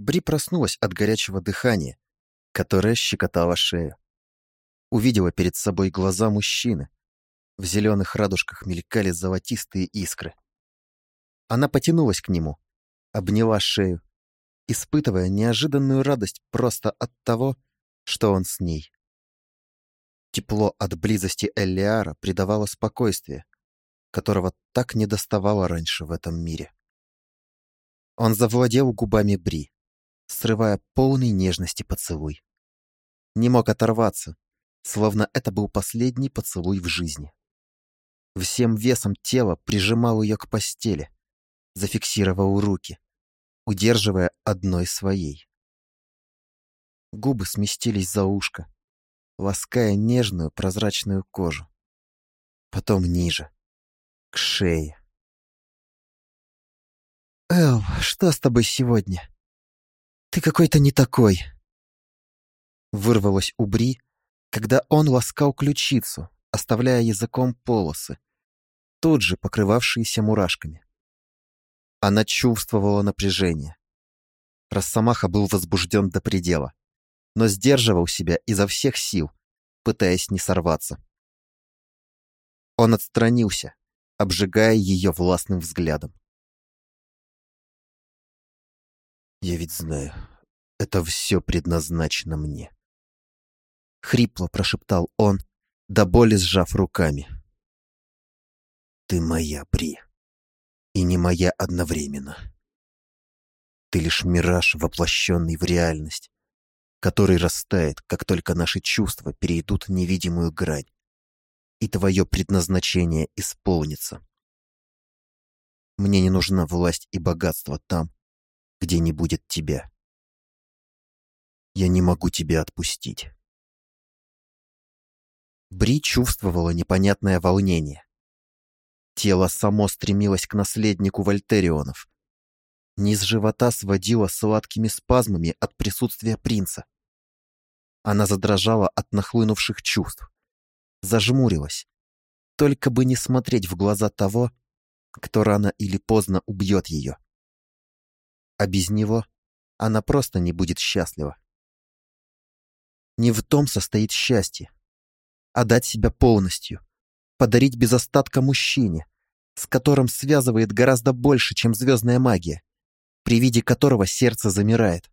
Бри проснулась от горячего дыхания, которое щекотало шею. Увидела перед собой глаза мужчины. В зеленых радужках мелькали золотистые искры. Она потянулась к нему, обняла шею, испытывая неожиданную радость просто от того, что он с ней. Тепло от близости Эллиара придавало спокойствие, которого так не доставало раньше в этом мире. Он завладел губами Бри, срывая полный нежности поцелуй. Не мог оторваться, словно это был последний поцелуй в жизни. Всем весом тела прижимал ее к постели, зафиксировал руки, удерживая одной своей. Губы сместились за ушко, лаская нежную прозрачную кожу. Потом ниже, к шее. «Эл, что с тобой сегодня? Ты какой-то не такой!» Вырвалось у Бри, когда он ласкал ключицу, оставляя языком полосы, тут же покрывавшиеся мурашками. Она чувствовала напряжение. Росомаха был возбужден до предела, но сдерживал себя изо всех сил, пытаясь не сорваться. Он отстранился, обжигая ее властным взглядом. «Я ведь знаю, это все предназначено мне», — хрипло прошептал он, до боли сжав руками. «Ты моя, При, и не моя одновременно. Ты лишь мираж, воплощенный в реальность, который растает, как только наши чувства перейдут невидимую грань, и твое предназначение исполнится. Мне не нужна власть и богатство там, где не будет тебя. Я не могу тебя отпустить. Бри чувствовала непонятное волнение. Тело само стремилось к наследнику Вольтерионов. Низ живота сводило сладкими спазмами от присутствия принца. Она задрожала от нахлынувших чувств. Зажмурилась. Только бы не смотреть в глаза того, кто рано или поздно убьет ее. А без него она просто не будет счастлива. Не в том состоит счастье. Отдать себя полностью, подарить без остатка мужчине, с которым связывает гораздо больше, чем звездная магия, при виде которого сердце замирает.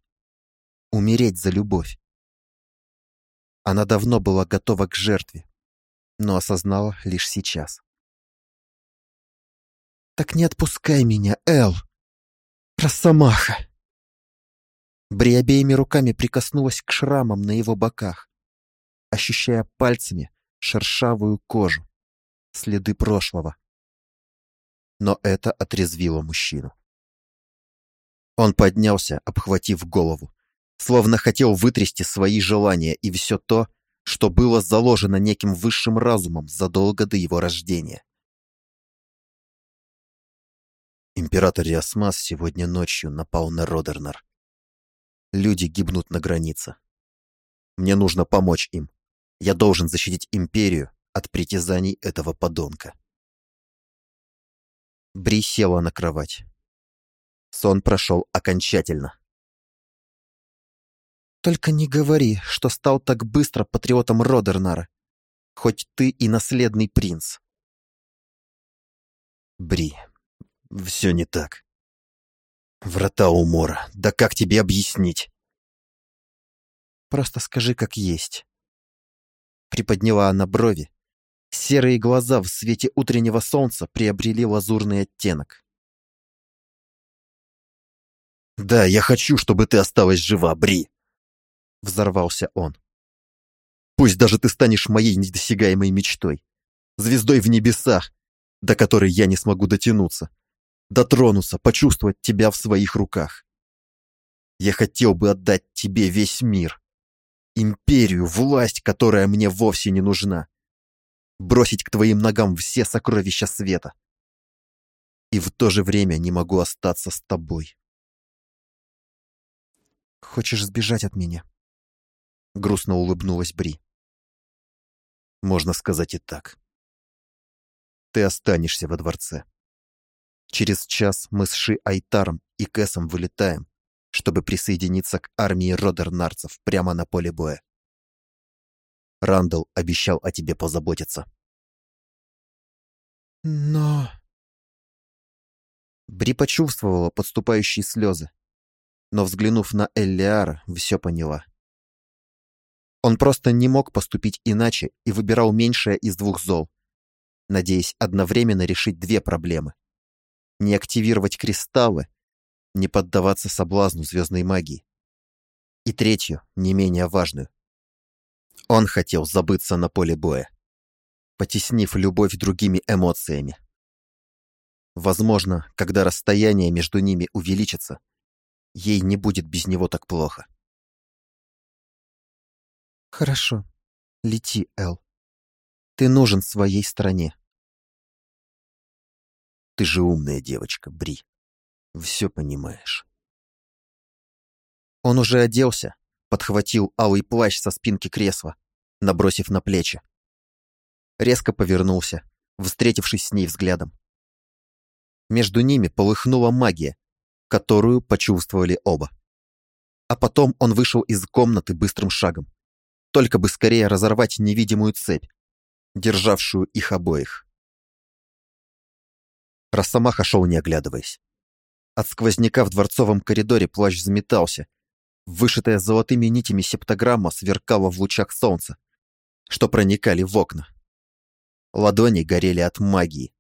Умереть за любовь. Она давно была готова к жертве, но осознала лишь сейчас. «Так не отпускай меня, Эл! Росомаха!» Бри обеими руками прикоснулась к шрамам на его боках, ощущая пальцами шершавую кожу, следы прошлого. Но это отрезвило мужчину. Он поднялся, обхватив голову, словно хотел вытрясти свои желания и все то, что было заложено неким высшим разумом задолго до его рождения. Император Риасмас сегодня ночью напал на Родернар. Люди гибнут на границе. Мне нужно помочь им. Я должен защитить империю от притязаний этого подонка. Бри села на кровать. Сон прошел окончательно. «Только не говори, что стал так быстро патриотом Родернара, хоть ты и наследный принц». Бри, все не так. Врата умора. Да как тебе объяснить? Просто скажи, как есть. Приподняла она брови. Серые глаза в свете утреннего солнца приобрели лазурный оттенок. «Да, я хочу, чтобы ты осталась жива, Бри!» Взорвался он. «Пусть даже ты станешь моей недосягаемой мечтой, звездой в небесах, до которой я не смогу дотянуться, дотронуться, почувствовать тебя в своих руках. Я хотел бы отдать тебе весь мир, империю, власть, которая мне вовсе не нужна, бросить к твоим ногам все сокровища света. И в то же время не могу остаться с тобой. Хочешь сбежать от меня? Грустно улыбнулась Бри. Можно сказать и так. Ты останешься во дворце. Через час мы с Ши Айтаром и Кэсом вылетаем, чтобы присоединиться к армии родернарцев прямо на поле боя. Рандall обещал о тебе позаботиться. Но... Бри почувствовала подступающие слезы, но, взглянув на Эллиара, все поняла. Он просто не мог поступить иначе и выбирал меньшее из двух зол, надеясь одновременно решить две проблемы. Не активировать кристаллы, не поддаваться соблазну звездной магии. И третью, не менее важную. Он хотел забыться на поле боя, потеснив любовь другими эмоциями. Возможно, когда расстояние между ними увеличится, ей не будет без него так плохо. Хорошо. Лети, Эл. Ты нужен своей стране. Ты же умная девочка, Бри. Все понимаешь. Он уже оделся, подхватил алый плащ со спинки кресла, набросив на плечи. Резко повернулся, встретившись с ней взглядом. Между ними полыхнула магия, которую почувствовали оба. А потом он вышел из комнаты быстрым шагом, только бы скорее разорвать невидимую цепь, державшую их обоих. Росомаха шел не оглядываясь. От сквозняка в дворцовом коридоре плащ заметался. Вышитая золотыми нитями септограмма сверкала в лучах солнца, что проникали в окна. Ладони горели от магии,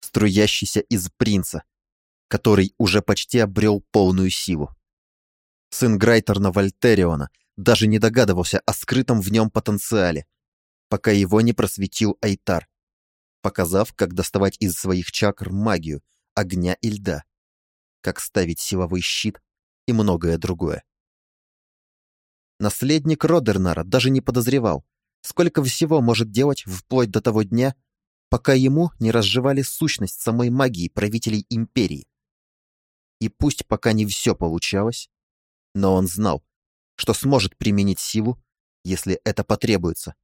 струящейся из принца, который уже почти обрел полную силу. Сын Грайтерна Вольтериона даже не догадывался о скрытом в нем потенциале, пока его не просветил Айтар, показав, как доставать из своих чакр магию, огня и льда, как ставить силовой щит и многое другое. Наследник Родернара даже не подозревал, сколько всего может делать вплоть до того дня, пока ему не разжевали сущность самой магии правителей империи. И пусть пока не все получалось, но он знал, что сможет применить силу, если это потребуется.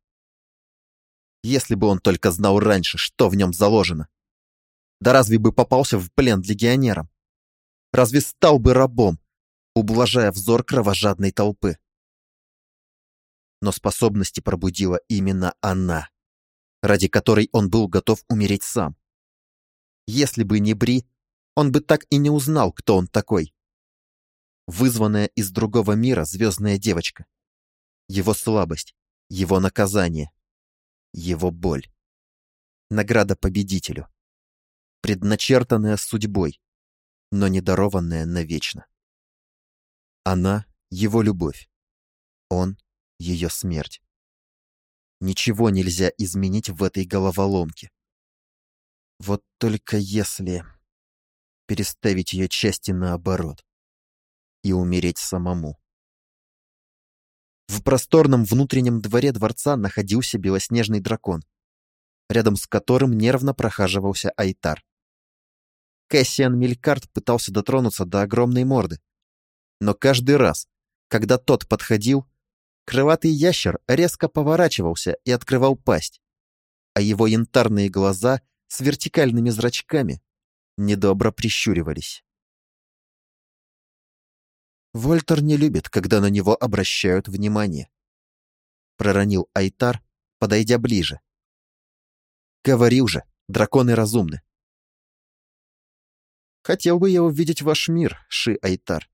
Если бы он только знал раньше, что в нем заложено. Да разве бы попался в плен легионерам? Разве стал бы рабом, ублажая взор кровожадной толпы? Но способности пробудила именно она ради которой он был готов умереть сам. Если бы не Бри, он бы так и не узнал, кто он такой. Вызванная из другого мира звездная девочка. Его слабость, его наказание, его боль. Награда победителю. Предначертанная судьбой, но не дарованная навечно. Она — его любовь. Он — ее смерть. Ничего нельзя изменить в этой головоломке. Вот только если переставить ее части наоборот и умереть самому. В просторном внутреннем дворе дворца находился белоснежный дракон, рядом с которым нервно прохаживался Айтар. Кэссиан Мелькарт пытался дотронуться до огромной морды, но каждый раз, когда тот подходил, Крылатый ящер резко поворачивался и открывал пасть, а его янтарные глаза с вертикальными зрачками недобро прищуривались. Вольтер не любит, когда на него обращают внимание. Проронил Айтар, подойдя ближе. Говорил же, драконы разумны. Хотел бы я увидеть ваш мир, Ши Айтар.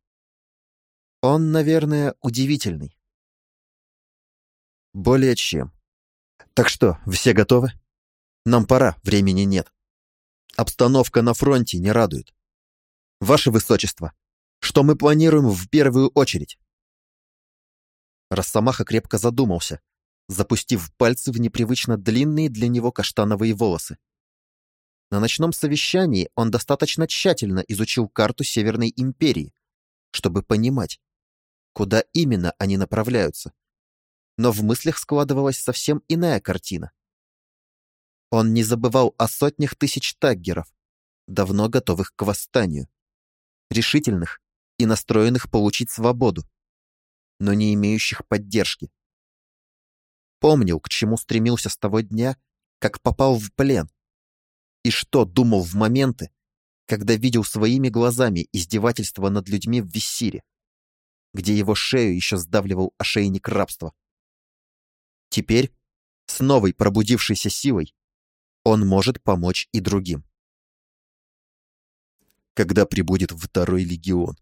Он, наверное, удивительный. Более чем. Так что, все готовы? Нам пора, времени нет. Обстановка на фронте не радует. Ваше Высочество, что мы планируем в первую очередь? Росомаха крепко задумался, запустив пальцы в непривычно длинные для него каштановые волосы. На ночном совещании он достаточно тщательно изучил карту Северной империи, чтобы понимать, куда именно они направляются но в мыслях складывалась совсем иная картина. Он не забывал о сотнях тысяч таггеров, давно готовых к восстанию, решительных и настроенных получить свободу, но не имеющих поддержки. Помнил, к чему стремился с того дня, как попал в плен, и что думал в моменты, когда видел своими глазами издевательство над людьми в Виссире. где его шею еще сдавливал ошейник рабства. Теперь, с новой пробудившейся силой, он может помочь и другим. Когда прибудет второй легион?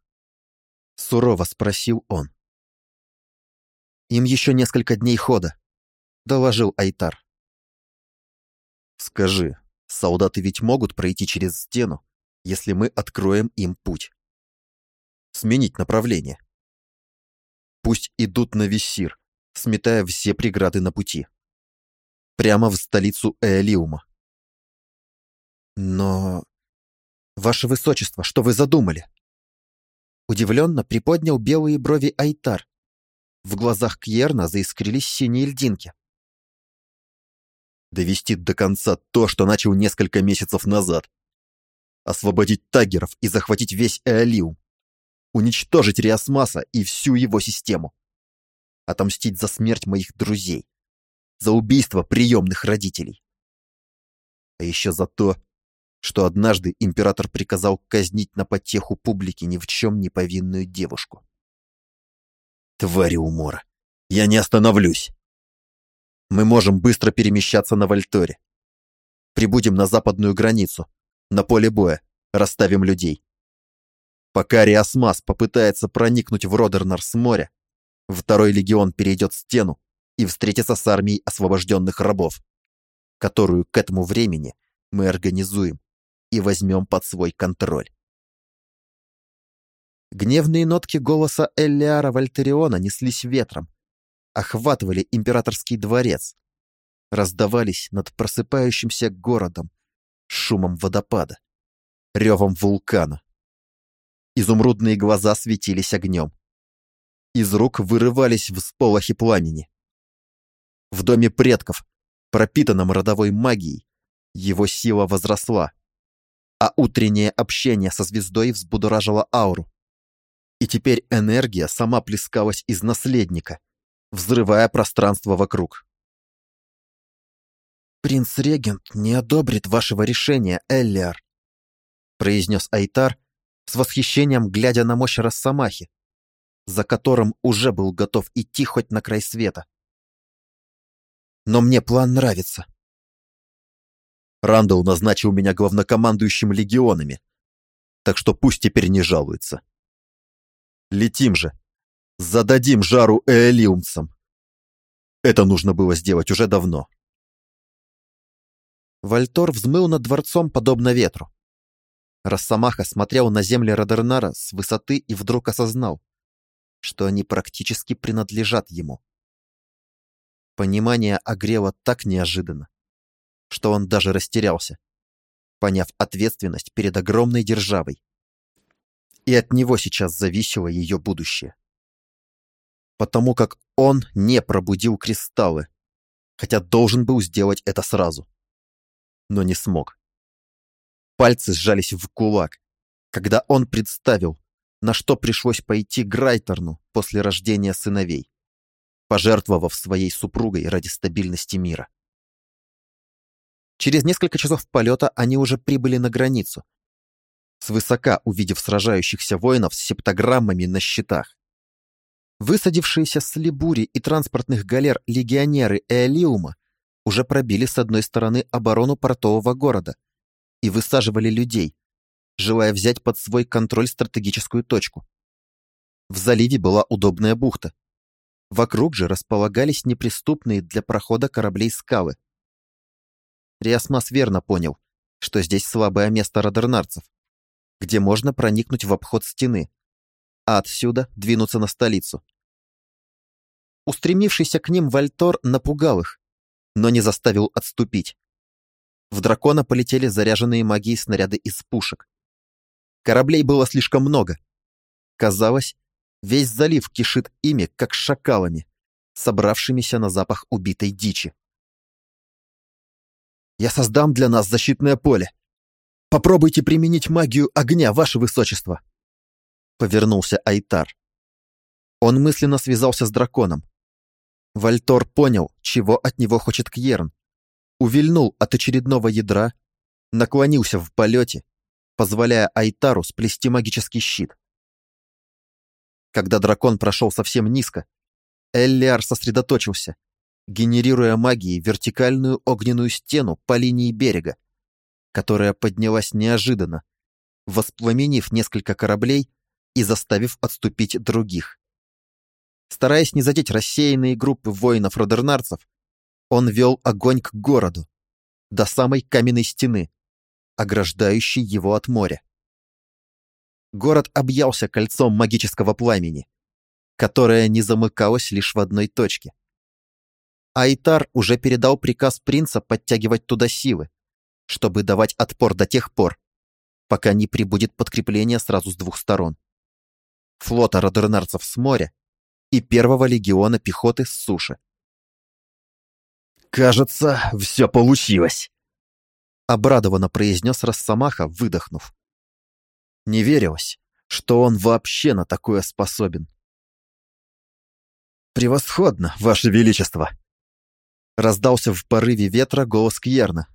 Сурово спросил он. Им еще несколько дней хода, доложил Айтар. Скажи, солдаты ведь могут пройти через стену, если мы откроем им путь? Сменить направление. Пусть идут на Виссир, сметая все преграды на пути. Прямо в столицу Эолиума. Но... Ваше Высочество, что вы задумали? Удивленно приподнял белые брови Айтар. В глазах Кьерна заискрились синие льдинки. Довести до конца то, что начал несколько месяцев назад. Освободить тагеров и захватить весь Эолиум уничтожить Риасмаса и всю его систему. Отомстить за смерть моих друзей, за убийство приемных родителей. А еще за то, что однажды император приказал казнить на потеху публики ни в чем не повинную девушку. Твари умора, я не остановлюсь. Мы можем быстро перемещаться на Вальторе. Прибудем на западную границу, на поле боя, расставим людей. Пока Риасмас попытается проникнуть в Родернар с моря, второй легион перейдет стену и встретится с армией освобожденных рабов, которую к этому времени мы организуем и возьмем под свой контроль. Гневные нотки голоса Эллиара Вальтериона неслись ветром, охватывали императорский дворец, раздавались над просыпающимся городом, шумом водопада, ревом вулкана. Изумрудные глаза светились огнем. Из рук вырывались всполохи пламени. В доме предков, пропитанном родовой магией, его сила возросла, а утреннее общение со звездой взбудоражило ауру. И теперь энергия сама плескалась из наследника, взрывая пространство вокруг. «Принц-регент не одобрит вашего решения, Эллиар», произнес Айтар, с восхищением глядя на мощь Росомахи, за которым уже был готов идти хоть на край света. Но мне план нравится. Рандall назначил меня главнокомандующим легионами, так что пусть теперь не жалуется. Летим же, зададим жару эолиумцам. Это нужно было сделать уже давно. Вальтор взмыл над дворцом подобно ветру. Росомаха смотрел на земли Радернара с высоты и вдруг осознал, что они практически принадлежат ему. Понимание огрело так неожиданно, что он даже растерялся, поняв ответственность перед огромной державой. И от него сейчас зависело ее будущее. Потому как он не пробудил кристаллы, хотя должен был сделать это сразу. Но не смог. Пальцы сжались в кулак, когда он представил, на что пришлось пойти Грайтерну после рождения сыновей, пожертвовав своей супругой ради стабильности мира. Через несколько часов полета они уже прибыли на границу, свысока увидев сражающихся воинов с септограммами на щитах. Высадившиеся с Либури и транспортных галер легионеры Эолиума уже пробили с одной стороны оборону портового города – и высаживали людей, желая взять под свой контроль стратегическую точку. В заливе была удобная бухта. Вокруг же располагались неприступные для прохода кораблей скалы. Риасмас верно понял, что здесь слабое место радернарцев, где можно проникнуть в обход стены, а отсюда двинуться на столицу. Устремившийся к ним Вальтор напугал их, но не заставил отступить. В дракона полетели заряженные магией снаряды из пушек. Кораблей было слишком много. Казалось, весь залив кишит ими, как шакалами, собравшимися на запах убитой дичи. «Я создам для нас защитное поле. Попробуйте применить магию огня, ваше высочество!» Повернулся Айтар. Он мысленно связался с драконом. Вальтор понял, чего от него хочет Кьерн, увильнул от очередного ядра, наклонился в полете, позволяя Айтару сплести магический щит. Когда дракон прошел совсем низко, Эллиар сосредоточился, генерируя магией вертикальную огненную стену по линии берега, которая поднялась неожиданно, воспламенив несколько кораблей и заставив отступить других. Стараясь не задеть рассеянные группы воинов-родернарцев, он вел огонь к городу, до самой каменной стены, ограждающей его от моря. Город объялся кольцом магического пламени, которое не замыкалось лишь в одной точке. Айтар уже передал приказ принца подтягивать туда силы, чтобы давать отпор до тех пор, пока не прибудет подкрепление сразу с двух сторон. Флота родернарцев с моря и первого легиона пехоты с суши. «Кажется, все получилось», — обрадованно произнес Росомаха, выдохнув. Не верилось, что он вообще на такое способен. «Превосходно, Ваше Величество!» Раздался в порыве ветра голос Кьерна.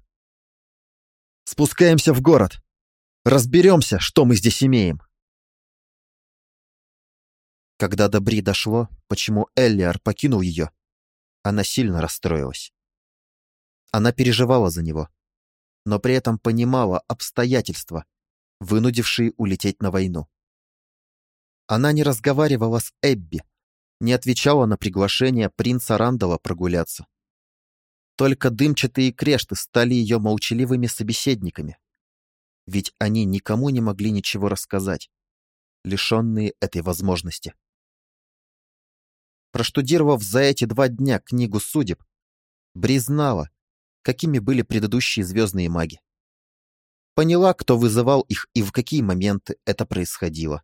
«Спускаемся в город. Разберемся, что мы здесь имеем». Когда до Бри дошло, почему Эллиар покинул ее, она сильно расстроилась. Она переживала за него, но при этом понимала обстоятельства, вынудившие улететь на войну. Она не разговаривала с Эбби, не отвечала на приглашение принца Рандала прогуляться. Только дымчатые крешты стали ее молчаливыми собеседниками. Ведь они никому не могли ничего рассказать, лишенные этой возможности. Проштудировав за эти два дня книгу судеб, Бри знала, какими были предыдущие звездные маги. Поняла, кто вызывал их и в какие моменты это происходило.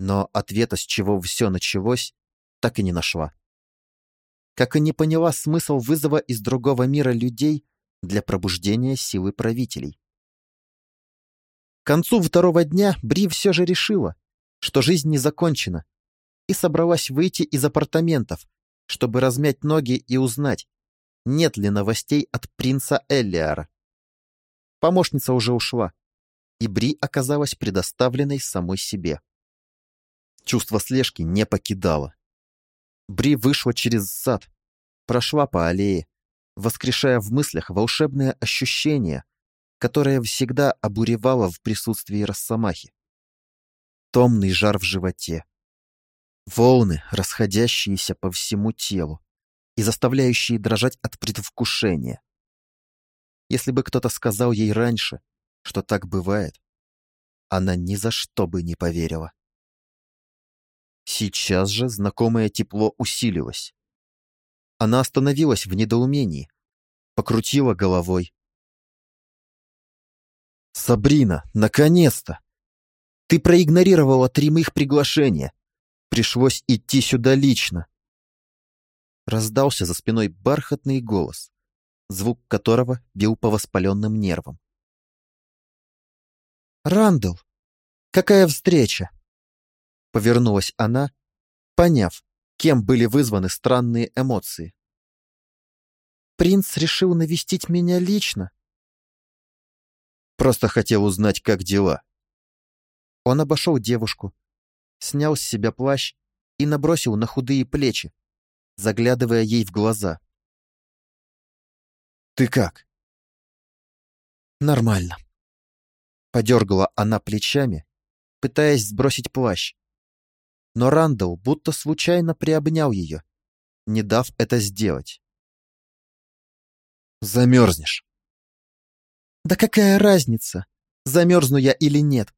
Но ответа, с чего все началось, так и не нашла как и не поняла смысл вызова из другого мира людей для пробуждения силы правителей. К концу второго дня Бри все же решила, что жизнь не закончена, и собралась выйти из апартаментов, чтобы размять ноги и узнать, нет ли новостей от принца Эллиара. Помощница уже ушла, и Бри оказалась предоставленной самой себе. Чувство слежки не покидало. Бри вышла через сад, прошла по аллее, воскрешая в мыслях волшебное ощущение, которое всегда обуревало в присутствии Росомахи. Томный жар в животе. Волны, расходящиеся по всему телу и заставляющие дрожать от предвкушения. Если бы кто-то сказал ей раньше, что так бывает, она ни за что бы не поверила. Сейчас же знакомое тепло усилилось. Она остановилась в недоумении, покрутила головой. «Сабрина, наконец-то! Ты проигнорировала три моих приглашения. Пришлось идти сюда лично». Раздался за спиной бархатный голос, звук которого бил по воспаленным нервам. «Рандall, какая встреча!» Повернулась она, поняв, кем были вызваны странные эмоции. «Принц решил навестить меня лично?» «Просто хотел узнать, как дела». Он обошел девушку, снял с себя плащ и набросил на худые плечи, заглядывая ей в глаза. «Ты как?» «Нормально». Подергала она плечами, пытаясь сбросить плащ, но Рандall будто случайно приобнял ее, не дав это сделать. «Замерзнешь». «Да какая разница, замерзну я или нет,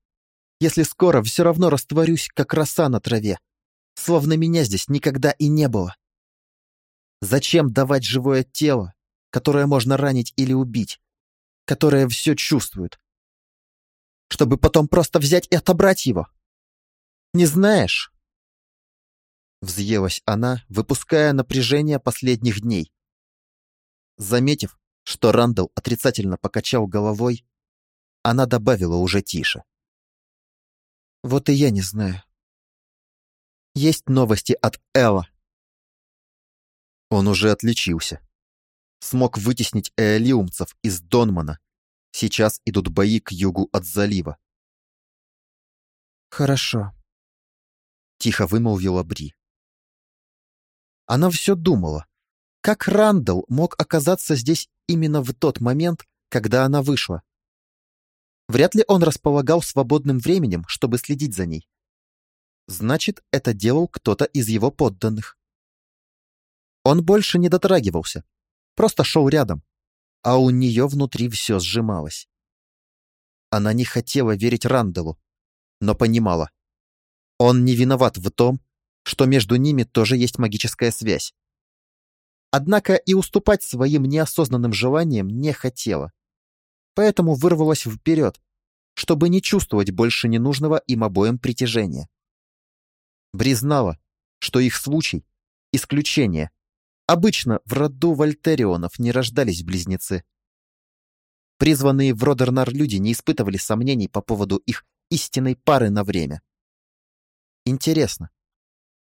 если скоро все равно растворюсь, как роса на траве, словно меня здесь никогда и не было. Зачем давать живое тело, которое можно ранить или убить, которое все чувствует? Чтобы потом просто взять и отобрать его? Не знаешь, Взъелась она, выпуская напряжение последних дней. Заметив, что Рандall отрицательно покачал головой, она добавила уже тише. «Вот и я не знаю. Есть новости от Элла». Он уже отличился. Смог вытеснить эолиумцев из Донмана. Сейчас идут бои к югу от залива. «Хорошо», Тихо вымолвила Бри. Она все думала, как Рандall мог оказаться здесь именно в тот момент, когда она вышла. Вряд ли он располагал свободным временем, чтобы следить за ней. Значит, это делал кто-то из его подданных. Он больше не дотрагивался, просто шел рядом, а у нее внутри все сжималось. Она не хотела верить Рандалу, но понимала. Он не виноват в том, что между ними тоже есть магическая связь. Однако и уступать своим неосознанным желаниям не хотела. Поэтому вырвалась вперед, чтобы не чувствовать больше ненужного им обоим притяжения. Бри знала, что их случай — исключение. Обычно в роду Вольтерионов не рождались близнецы. Призванные в Родернар люди не испытывали сомнений по поводу их истинной пары на время. Интересно,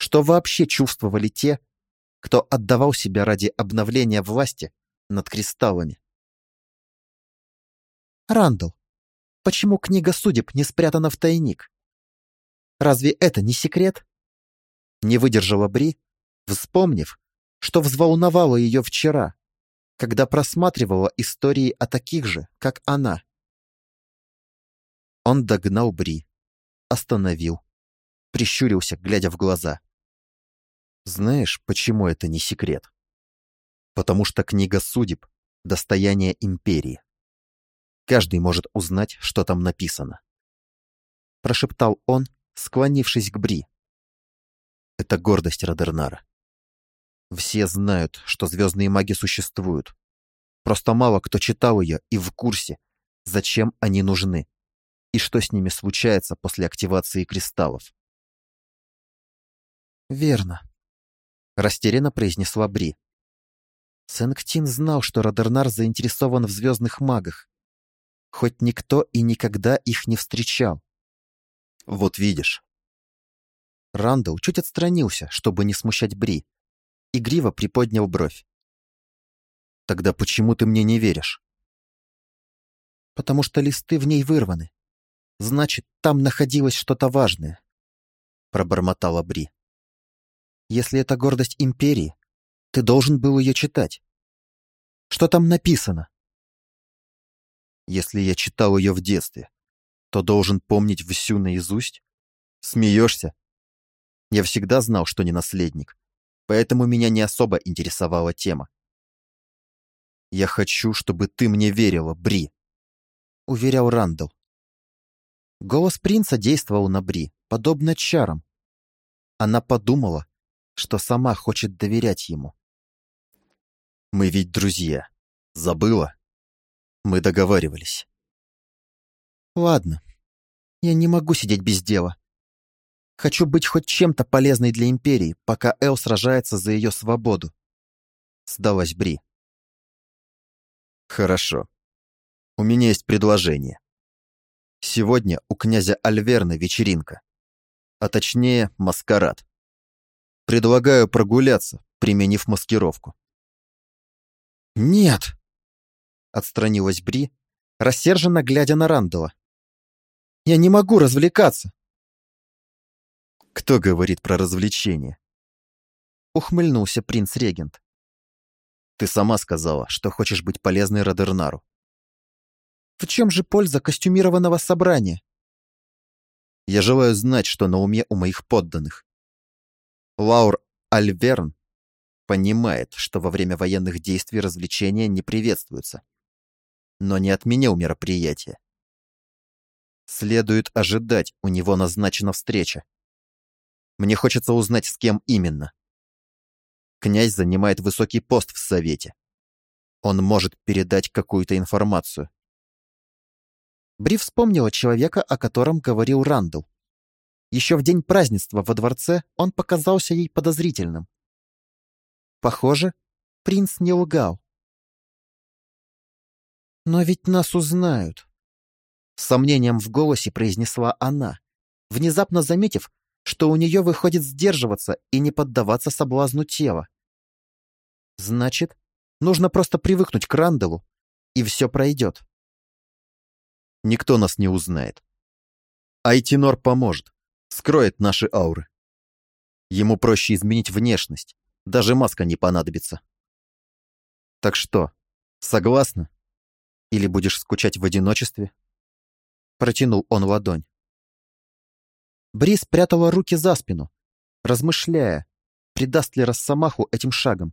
что вообще чувствовали те, кто отдавал себя ради обновления власти над кристаллами? Рандall, почему книга судеб не спрятана в тайник? Разве это не секрет? Не выдержала Бри, вспомнив, что взволновало ее вчера, когда просматривала истории о таких же, как она. Он догнал Бри, остановил, прищурился, глядя в глаза. Знаешь, почему это не секрет? Потому что книга судеб — достояние империи. Каждый может узнать, что там написано. Прошептал он, склонившись к Бри. Это гордость Радернара. Все знают, что звездные маги существуют. Просто мало кто читал ее и в курсе, зачем они нужны и что с ними случается после активации кристаллов. «Верно», — растерянно произнесла Бри. Сэнктин знал, что Радернар заинтересован в звездных магах, хоть никто и никогда их не встречал. «Вот видишь, Рандall чуть отстранился, чтобы не смущать Бри. Игриво приподнял бровь. «Тогда почему ты мне не веришь?» «Потому что листы в ней вырваны. Значит, там находилось что-то важное», — пробормотала Бри. «Если это гордость Империи, ты должен был ее читать. Что там написано?» «Если я читал ее в детстве, то должен помнить всю наизусть? Смеешься?» Я всегда знал, что не наследник, поэтому меня не особо интересовала тема. «Я хочу, чтобы ты мне верила, Бри», — уверял Рандall. Голос принца действовал на Бри, подобно чарам. Она подумала, что сама хочет доверять ему. «Мы ведь друзья. Забыла? Мы договаривались». «Ладно. Я не могу сидеть без дела. Хочу быть хоть чем-то полезной для Империи, пока Эл сражается за ее свободу. Сдалась Бри. Хорошо. У меня есть предложение. Сегодня у князя Альверна вечеринка. А точнее, маскарад. Предлагаю прогуляться, применив маскировку. «Нет!» — отстранилась Бри, рассерженно глядя на Рандала. «Я не могу развлекаться!» Кто говорит про развлечения? Ухмыльнулся принц-регент. Ты сама сказала, что хочешь быть полезной Родернару. В чем же польза костюмированного собрания? Я желаю знать, что на уме у моих подданных. Лаур Альверн понимает, что во время военных действий развлечения не приветствуются. Но не отменил мероприятие. Следует ожидать, у него назначена встреча. Мне хочется узнать, с кем именно. Князь занимает высокий пост в Совете. Он может передать какую-то информацию. Бри вспомнила человека, о котором говорил Рандall. Еще в день празднества во дворце он показался ей подозрительным. Похоже, принц не лгал. «Но ведь нас узнают», — с сомнением в голосе произнесла она, внезапно заметив, что у нее выходит сдерживаться и не поддаваться соблазну тела. Значит, нужно просто привыкнуть к Рандалу, и все пройдет. Никто нас не узнает. Айтинор поможет, скроет наши ауры. Ему проще изменить внешность, даже маска не понадобится. Так что, согласна? Или будешь скучать в одиночестве? Протянул он ладонь. Бри спрятала руки за спину, размышляя, придаст ли Росомаху этим шагом.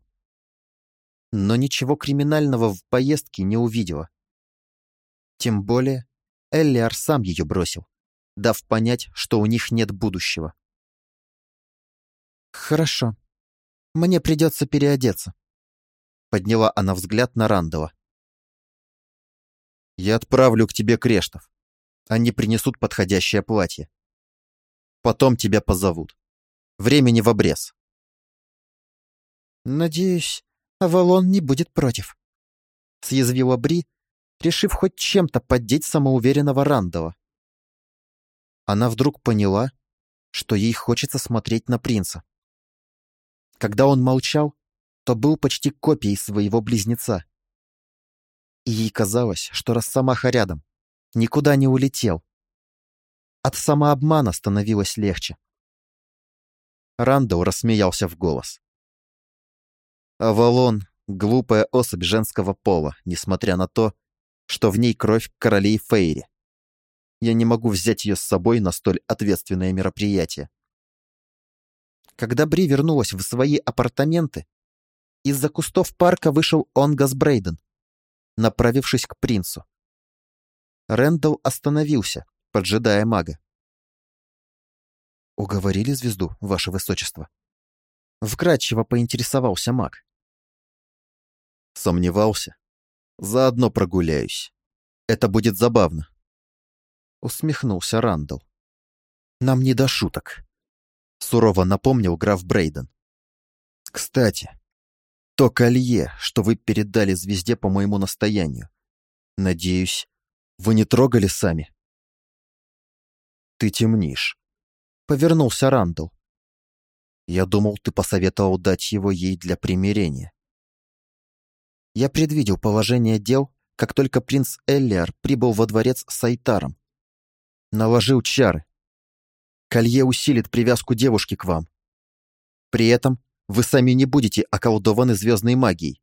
Но ничего криминального в поездке не увидела. Тем более, Эллиар сам ее бросил, дав понять, что у них нет будущего. «Хорошо. Мне придется переодеться», — подняла она взгляд на Рандова. «Я отправлю к тебе крештов. Они принесут подходящее платье. Потом тебя позовут. Времени в обрез». «Надеюсь, Авалон не будет против», — съязвила Бри, решив хоть чем-то поддеть самоуверенного Рандова. Она вдруг поняла, что ей хочется смотреть на принца. Когда он молчал, то был почти копией своего близнеца. И ей казалось, что Росомаха рядом, никуда не улетел. От самообмана становилось легче. Рандall рассмеялся в голос. Авалон — глупая особь женского пола, несмотря на то, что в ней кровь королей Фейри. Я не могу взять ее с собой на столь ответственное мероприятие. Когда Бри вернулась в свои апартаменты, из-за кустов парка вышел Онгас Брейден, направившись к принцу. Рэндалл остановился, поджидая мага. «Уговорили звезду, ваше высочество?» Вкратчиво поинтересовался маг. Сомневался. Заодно прогуляюсь. Это будет забавно. Усмехнулся Рандall. Нам не до шуток. Сурово напомнил граф Брейден. Кстати, то колье, что вы передали звезде по моему настоянию. Надеюсь, вы не трогали сами? Ты темнишь. Повернулся Рандall. Я думал, ты посоветовал дать его ей для примирения. Я предвидел положение дел, как только принц Эллиар прибыл во дворец с Айтаром. Наложил чары, Колье усилит привязку девушки к вам. При этом вы сами не будете околдованы звездной магией.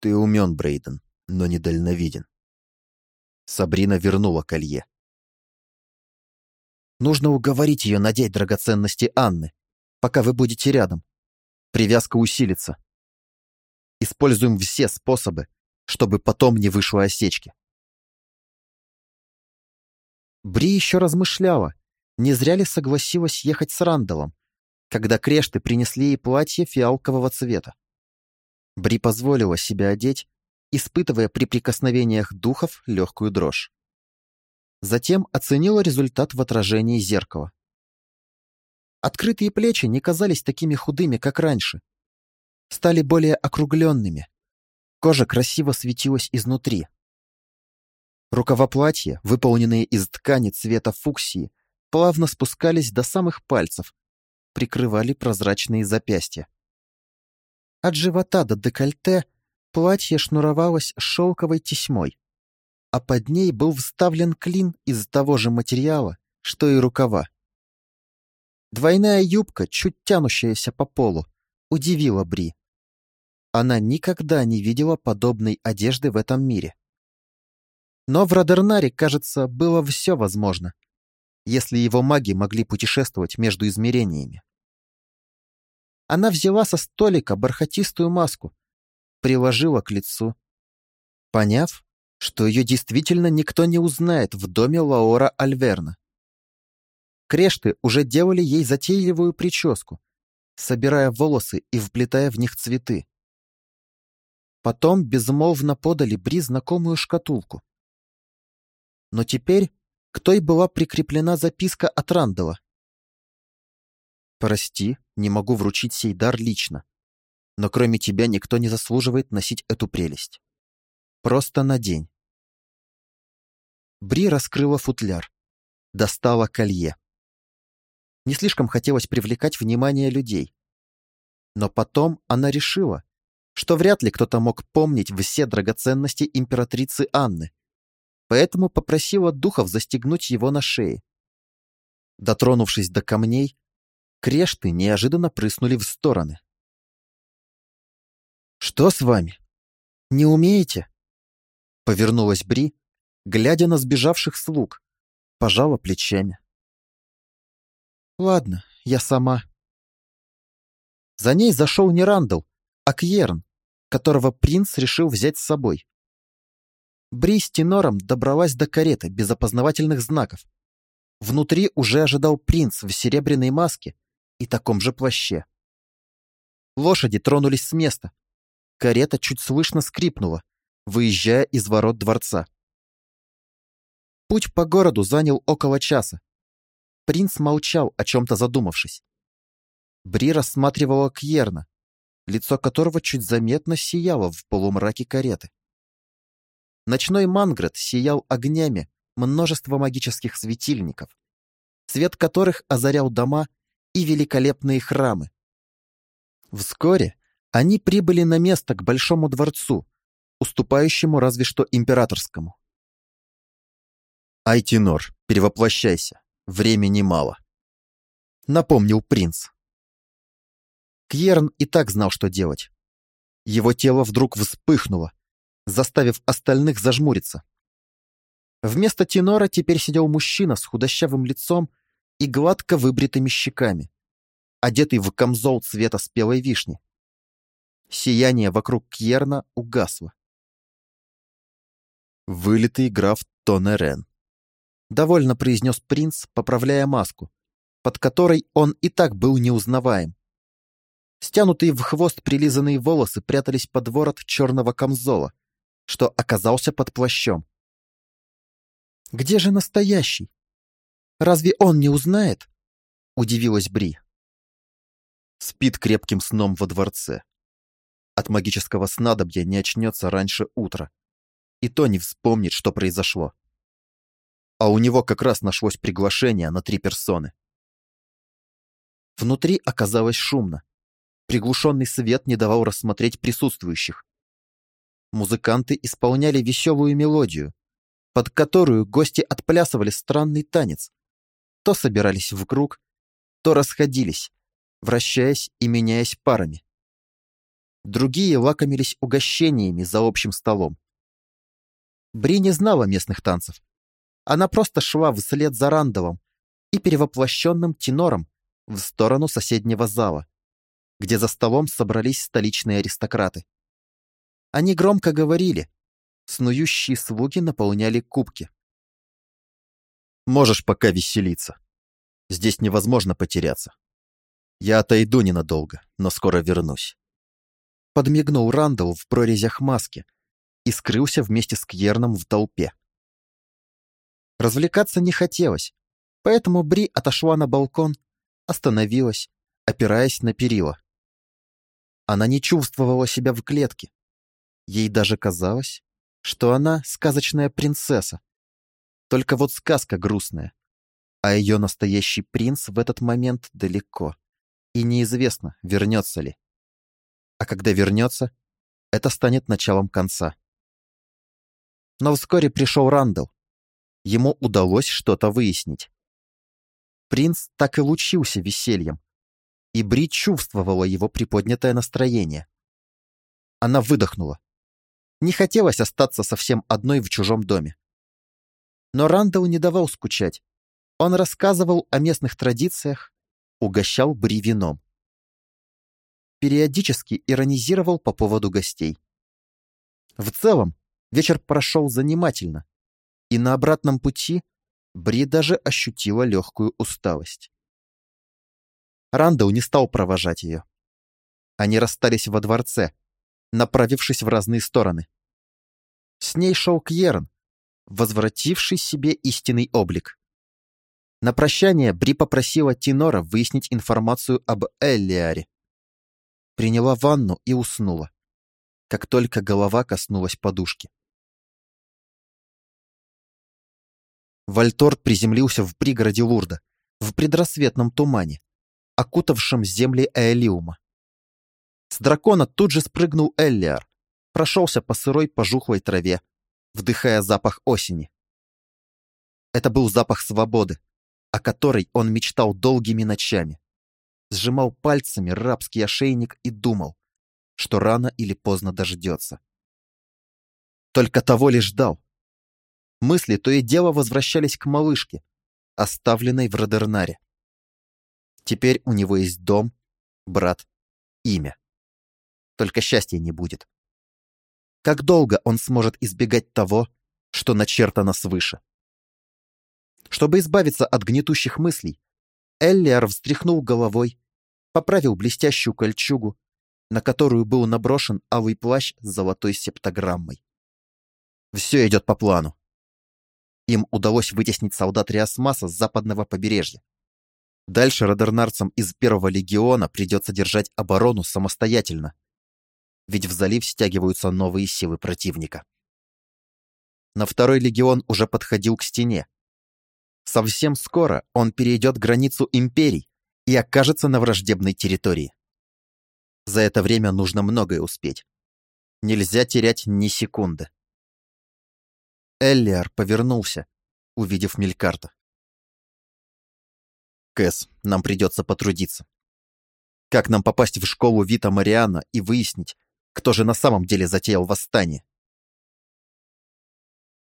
Ты умен, Брейден, но недальновиден. Сабрина вернула колье. Нужно уговорить ее надеть драгоценности Анны, пока вы будете рядом. Привязка усилится. Используем все способы, чтобы потом не вышло осечки. Бри еще размышляла, не зря ли согласилась ехать с Рандалом, когда крешты принесли ей платье фиалкового цвета. Бри позволила себе одеть, испытывая при прикосновениях духов легкую дрожь. Затем оценила результат в отражении зеркала. Открытые плечи не казались такими худыми, как раньше. Стали более округленными. Кожа красиво светилась изнутри. Рукава платья, выполненные из ткани цвета фуксии, плавно спускались до самых пальцев, прикрывали прозрачные запястья. От живота до декольте платье шнуровалось шелковой тесьмой, а под ней был вставлен клин из того же материала, что и рукава. Двойная юбка, чуть тянущаяся по полу, удивила Бри. Она никогда не видела подобной одежды в этом мире. Но в Радернаре, кажется, было все возможно, если его маги могли путешествовать между измерениями. Она взяла со столика бархатистую маску, приложила к лицу, поняв, что ее действительно никто не узнает в доме Лаора Альверна. Крешты уже делали ей затейливую прическу, собирая волосы и вплетая в них цветы. Потом безмолвно подали Бри знакомую шкатулку, но теперь к той была прикреплена записка от Рандала. «Прости, не могу вручить сей дар лично, но кроме тебя никто не заслуживает носить эту прелесть. Просто надень». Бри раскрыла футляр, достала колье. Не слишком хотелось привлекать внимание людей. Но потом она решила, что вряд ли кто-то мог помнить все драгоценности императрицы Анны, поэтому попросила духов застегнуть его на шее. Дотронувшись до камней, крешты неожиданно прыснули в стороны. «Что с вами? Не умеете?» Повернулась Бри, глядя на сбежавших слуг, пожала плечами. «Ладно, я сама». За ней зашел не Рандall, а Кьерн, которого принц решил взять с собой. Бри с тенором добралась до кареты без опознавательных знаков. Внутри уже ожидал принц в серебряной маске и таком же плаще. Лошади тронулись с места. Карета чуть слышно скрипнула, выезжая из ворот дворца. Путь по городу занял около часа. Принц молчал, о чем-то задумавшись. Бри рассматривала Кьерна, лицо которого чуть заметно сияло в полумраке кареты. Ночной Манград сиял огнями множества магических светильников, свет которых озарял дома и великолепные храмы. Вскоре они прибыли на место к Большому дворцу, уступающему разве что императорскому. «Айтинор, перевоплощайся, времени мало», — напомнил принц. Кьерн и так знал, что делать. Его тело вдруг вспыхнуло, заставив остальных зажмуриться. Вместо тенора теперь сидел мужчина с худощавым лицом и гладко выбритыми щеками, одетый в камзол цвета спелой вишни. Сияние вокруг Кьерна угасло. «Вылитый граф Тонерен», — довольно произнес принц, поправляя маску, под которой он и так был неузнаваем. Стянутые в хвост прилизанные волосы прятались под ворот черного камзола, что оказался под плащом. «Где же настоящий? Разве он не узнает?» — удивилась Бри. Спит крепким сном во дворце. От магического снадобья не очнется раньше утра. И то не вспомнит, что произошло. А у него как раз нашлось приглашение на три персоны. Внутри оказалось шумно. Приглушенный свет не давал рассмотреть присутствующих. Музыканты исполняли веселую мелодию, под которую гости отплясывали странный танец. То собирались в круг, то расходились, вращаясь и меняясь парами. Другие лакомились угощениями за общим столом. Бри не знала местных танцев. Она просто шла вслед за Рандовым и перевоплощенным тенором в сторону соседнего зала где за столом собрались столичные аристократы. Они громко говорили, снующие слуги наполняли кубки. «Можешь пока веселиться. Здесь невозможно потеряться. Я отойду ненадолго, но скоро вернусь». Подмигнул Рандall в прорезях маски и скрылся вместе с Кьерном в толпе. Развлекаться не хотелось, поэтому Бри отошла на балкон, остановилась, опираясь на перила. Она не чувствовала себя в клетке. Ей даже казалось, что она сказочная принцесса. Только вот сказка грустная, а ее настоящий принц в этот момент далеко, и неизвестно, вернется ли. А когда вернется, это станет началом конца. Но вскоре пришел Рандall. Ему удалось что-то выяснить. Принц так и лучился весельем, и Бри чувствовала его приподнятое настроение. Она выдохнула. Не хотелось остаться совсем одной в чужом доме. Но Рандall не давал скучать. Он рассказывал о местных традициях, угощал Бри вином. Периодически иронизировал по поводу гостей. В целом, вечер прошел занимательно, и на обратном пути Бри даже ощутила легкую усталость. Рандall не стал провожать ее. Они расстались во дворце, направившись в разные стороны. С ней шел Кьерн, возвративший себе истинный облик. На прощание Бри попросила Тинора выяснить информацию об Эллиаре. Приняла ванну и уснула, как только голова коснулась подушки. Вальторт приземлился в пригороде Лурда, в предрассветном тумане окутавшим земли Эолиума. С дракона тут же спрыгнул Эллиар, прошелся по сырой пожухлой траве, вдыхая запах осени. Это был запах свободы, о которой он мечтал долгими ночами. Сжимал пальцами рабский ошейник и думал, что рано или поздно дождется. Только того лишь ждал. Мысли то и дело возвращались к малышке, оставленной в Родернаре. Теперь у него есть дом, брат, имя. Только счастья не будет. Как долго он сможет избегать того, что начертано свыше? Чтобы избавиться от гнетущих мыслей, Эллиар встряхнул головой, поправил блестящую кольчугу, на которую был наброшен алый плащ с золотой септограммой. Все идет по плану. Им удалось вытеснить солдат Риасмаса с западного побережья. Дальше родернарцам из первого легиона придется держать оборону самостоятельно, ведь в залив стягиваются новые силы противника. На второй легион уже подходил к стене. Совсем скоро он перейдет границу империй и окажется на враждебной территории. За это время нужно многое успеть. Нельзя терять ни секунды. Эллиар повернулся, увидев Мелькарта. «Кэс, нам придется потрудиться. Как нам попасть в школу Вита Мариана и выяснить, кто же на самом деле затеял восстание?»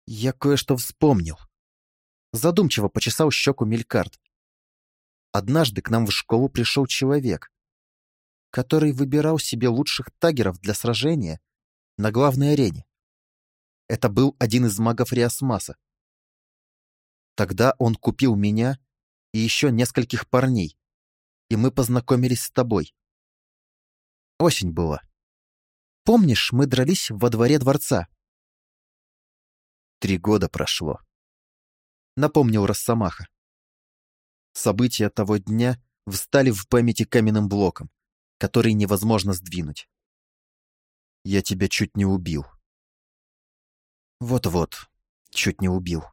Я кое-что вспомнил. Задумчиво почесал щеку Мелькарт. Однажды к нам в школу пришел человек, который выбирал себе лучших тагеров для сражения на главной арене. Это был один из магов Риасмаса. Тогда он купил меня и еще нескольких парней, и мы познакомились с тобой. Осень была. Помнишь, мы дрались во дворе дворца? Три года прошло. Напомнил Росомаха. События того дня встали в памяти каменным блоком, который невозможно сдвинуть. Я тебя чуть не убил. Вот-вот, чуть не убил.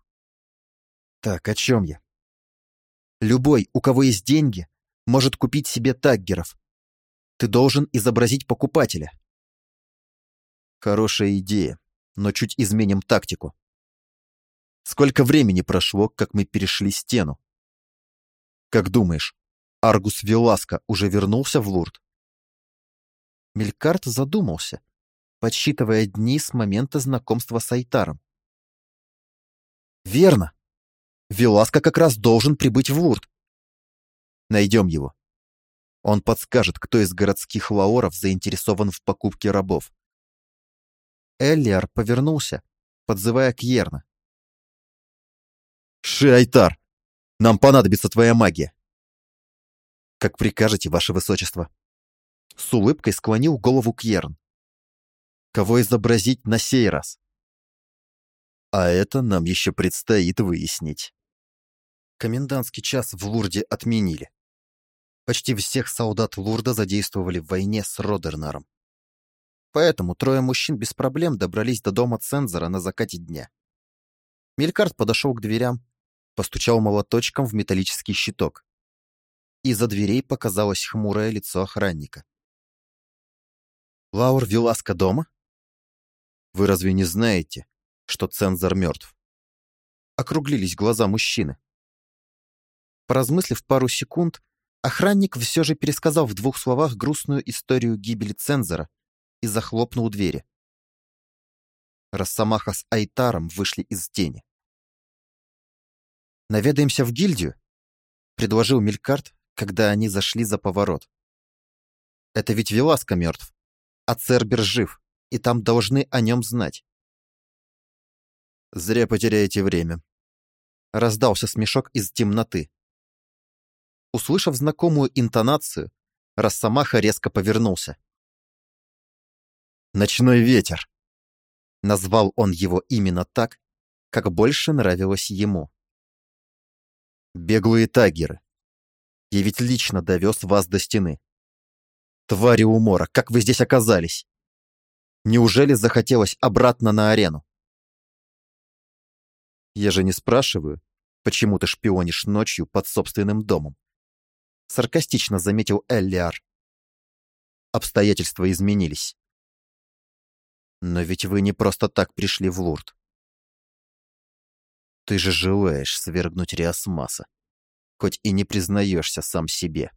Так, о чем я? Любой, у кого есть деньги, может купить себе таггеров. Ты должен изобразить покупателя. Хорошая идея, но чуть изменим тактику. Сколько времени прошло, как мы перешли стену? Как думаешь, Аргус Веласко уже вернулся в Лурд? Мелькарт задумался, подсчитывая дни с момента знакомства с Айтаром. «Верно. Веласко как раз должен прибыть в Лурд. Найдем его. Он подскажет, кто из городских лаоров заинтересован в покупке рабов». Эллиар повернулся, подзывая Кьерна. «Ши, Айтар! Нам понадобится твоя магия!» «Как прикажете, ваше высочество!» С улыбкой склонил голову Кьерн кого изобразить на сей раз. А это нам еще предстоит выяснить. Комендантский час в Лурде отменили. Почти всех солдат Лурда задействовали в войне с Родернаром. Поэтому трое мужчин без проблем добрались до дома цензора на закате дня. Мелькарт подошел к дверям, постучал молоточком в металлический щиток. Из-за дверей показалось хмурое лицо охранника. «Лаур Виласка дома?» Вы разве не знаете, что цензор мертв? Округлились глаза мужчины. Поразмыслив пару секунд, охранник все же пересказал в двух словах грустную историю гибели цензора и захлопнул двери. Росомаха с Айтаром вышли из тени. «Наведаемся в гильдию?» — предложил Мелькарт, когда они зашли за поворот. «Это ведь Веласка мертв, а Цербер жив и там должны о нем знать. «Зря потеряете время», — раздался смешок из темноты. Услышав знакомую интонацию, Росомаха резко повернулся. «Ночной ветер!» Назвал он его именно так, как больше нравилось ему. «Беглые тагеры! Я ведь лично довез вас до стены. Твари умора, как вы здесь оказались?» Неужели захотелось обратно на арену? Я же не спрашиваю, почему ты шпионишь ночью под собственным домом. Саркастично заметил Эллиар. Обстоятельства изменились. Но ведь вы не просто так пришли в Лурд. Ты же желаешь свергнуть Риасмаса. хоть и не признаешься сам себе.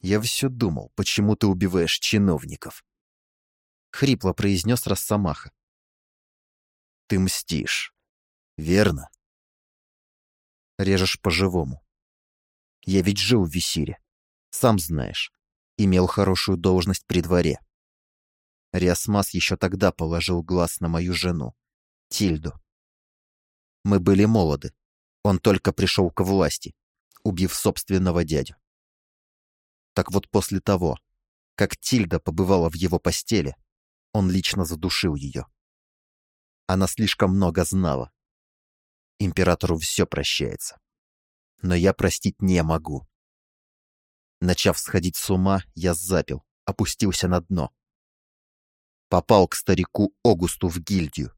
Я все думал, почему ты убиваешь чиновников. Хрипло произнес Росомаха. Ты мстишь, верно? Режешь по-живому. Я ведь жил в Висире, сам знаешь, имел хорошую должность при дворе. Риасмас еще тогда положил глаз на мою жену, Тильду. Мы были молоды, он только пришел к власти, убив собственного дядю. Так вот после того, как Тильда побывала в его постели, он лично задушил ее. Она слишком много знала. Императору все прощается. Но я простить не могу. Начав сходить с ума, я запил, опустился на дно. Попал к старику Огусту в гильдию,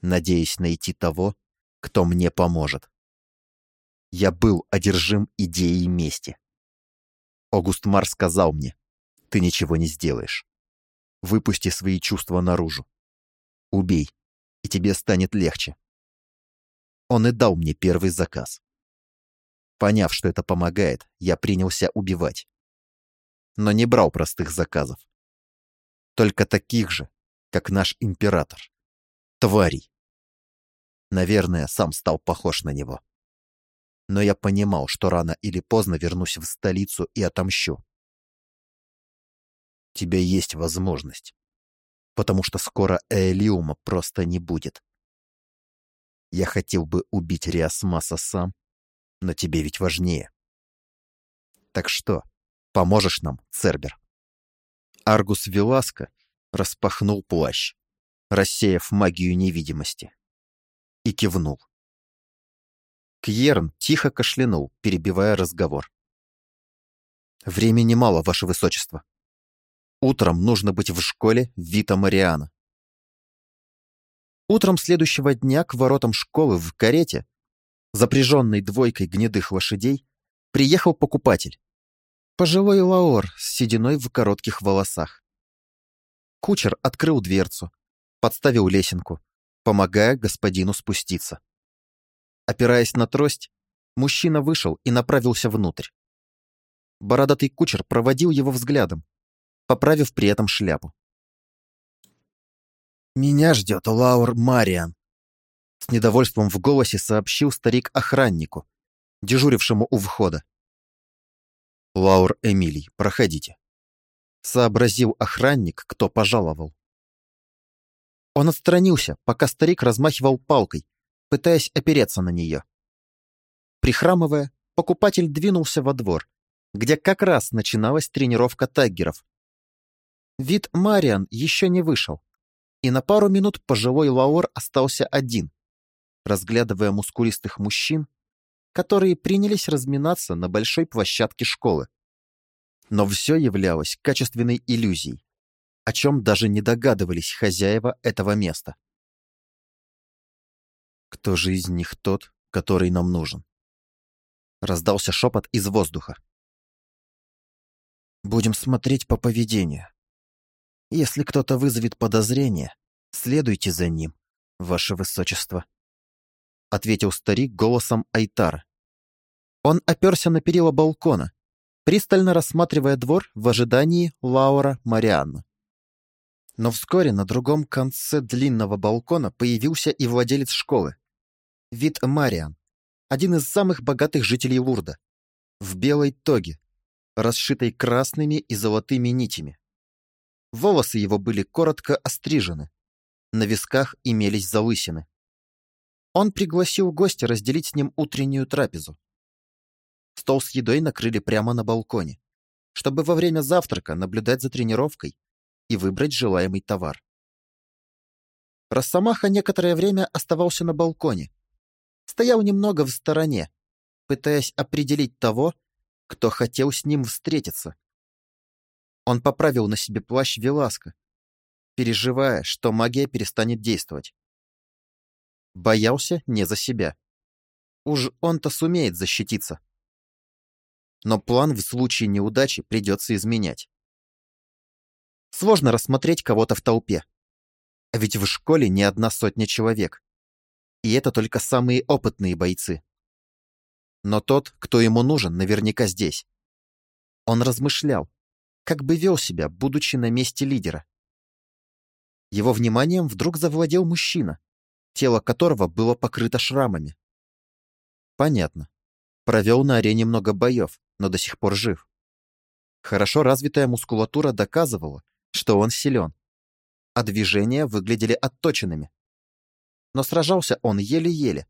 надеясь найти того, кто мне поможет. Я был одержим идеей мести. Огуст Мар сказал мне, ты ничего не сделаешь. Выпусти свои чувства наружу. Убей, и тебе станет легче. Он и дал мне первый заказ. Поняв, что это помогает, я принялся убивать. Но не брал простых заказов. Только таких же, как наш император. Тварей. Наверное, сам стал похож на него. Но я понимал, что рано или поздно вернусь в столицу и отомщу. Тебя есть возможность. Потому что скоро Элиума просто не будет. Я хотел бы убить Риасмаса сам, но тебе ведь важнее. Так что, поможешь нам, Цербер? Аргус Веласко распахнул плащ, рассеяв магию невидимости и кивнул. Кьерн тихо кашлянул, перебивая разговор. «Времени мало, ваше высочество. Утром нужно быть в школе Вита Мариана». Утром следующего дня к воротам школы в карете, запряженной двойкой гнедых лошадей, приехал покупатель. Пожилой лаор с сединой в коротких волосах. Кучер открыл дверцу, подставил лесенку, помогая господину спуститься. Опираясь на трость, мужчина вышел и направился внутрь. Бородатый кучер проводил его взглядом, поправив при этом шляпу. «Меня ждет Лаур Мариан», — с недовольством в голосе сообщил старик охраннику, дежурившему у входа. «Лаур Эмилий, проходите», — сообразил охранник, кто пожаловал. Он отстранился, пока старик размахивал палкой, пытаясь опереться на нее. Прихрамывая, покупатель двинулся во двор, где как раз начиналась тренировка таггеров. Вид Мариан еще не вышел, и на пару минут пожилой Лаор остался один, разглядывая мускулистых мужчин, которые принялись разминаться на большой площадке школы. Но все являлось качественной иллюзией о чем даже не догадывались хозяева этого места. «Кто же из них тот, который нам нужен?» Раздался шепот из воздуха. «Будем смотреть по поведению. Если кто-то вызовет подозрение, следуйте за ним, ваше высочество», ответил старик голосом Айтара. Он оперся на перила балкона, пристально рассматривая двор в ожидании Лаура Марианна. Но вскоре на другом конце длинного балкона появился и владелец школы. Вид Мариан, один из самых богатых жителей Лурда, в белой тоге, расшитой красными и золотыми нитями. Волосы его были коротко острижены, на висках имелись залысины. Он пригласил гостя разделить с ним утреннюю трапезу. Стол с едой накрыли прямо на балконе, чтобы во время завтрака наблюдать за тренировкой и выбрать желаемый товар. Росомаха некоторое время оставался на балконе. Стоял немного в стороне, пытаясь определить того, кто хотел с ним встретиться. Он поправил на себе плащ Веласка, переживая, что магия перестанет действовать. Боялся не за себя. Уж он-то сумеет защититься. Но план в случае неудачи придется изменять. Сложно рассмотреть кого-то в толпе. А ведь в школе не одна сотня человек. И это только самые опытные бойцы. Но тот, кто ему нужен, наверняка здесь. Он размышлял, как бы вел себя, будучи на месте лидера. Его вниманием вдруг завладел мужчина, тело которого было покрыто шрамами. Понятно. Провел на арене много боев, но до сих пор жив. Хорошо развитая мускулатура доказывала, что он силен, а движения выглядели отточенными. Но сражался он еле-еле,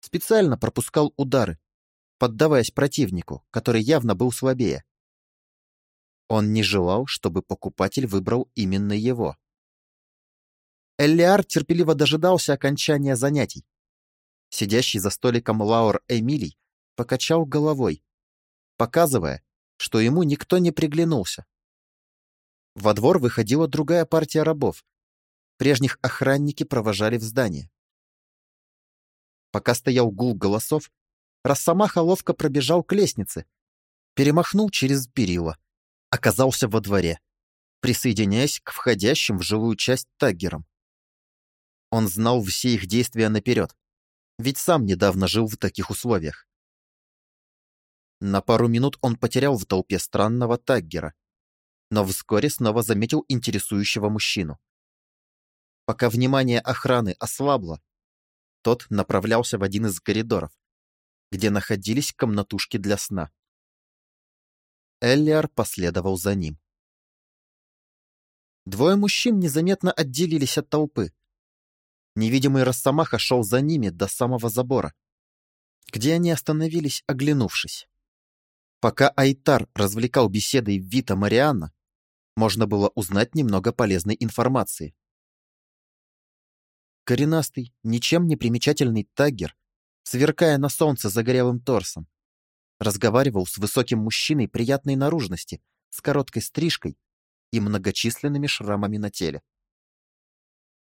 специально пропускал удары, поддаваясь противнику, который явно был слабее. Он не желал, чтобы покупатель выбрал именно его. Эллиар терпеливо дожидался окончания занятий. Сидящий за столиком Лаур Эмилий покачал головой, показывая, что ему никто не приглянулся. Во двор выходила другая партия рабов. Прежних охранники провожали в здание. Пока стоял гул голосов, Росомаха ловко пробежал к лестнице, перемахнул через перила, оказался во дворе, присоединяясь к входящим в жилую часть таггерам. Он знал все их действия наперед, ведь сам недавно жил в таких условиях. На пару минут он потерял в толпе странного таггера, но вскоре снова заметил интересующего мужчину. Пока внимание охраны ослабло, тот направлялся в один из коридоров, где находились комнатушки для сна. Эллиар последовал за ним. Двое мужчин незаметно отделились от толпы. Невидимый Росомаха шел за ними до самого забора, где они остановились, оглянувшись. Пока Айтар развлекал беседой Вита Марианна, можно было узнать немного полезной информации. Коренастый, ничем не примечательный таггер, сверкая на солнце загорелым торсом, разговаривал с высоким мужчиной приятной наружности, с короткой стрижкой и многочисленными шрамами на теле.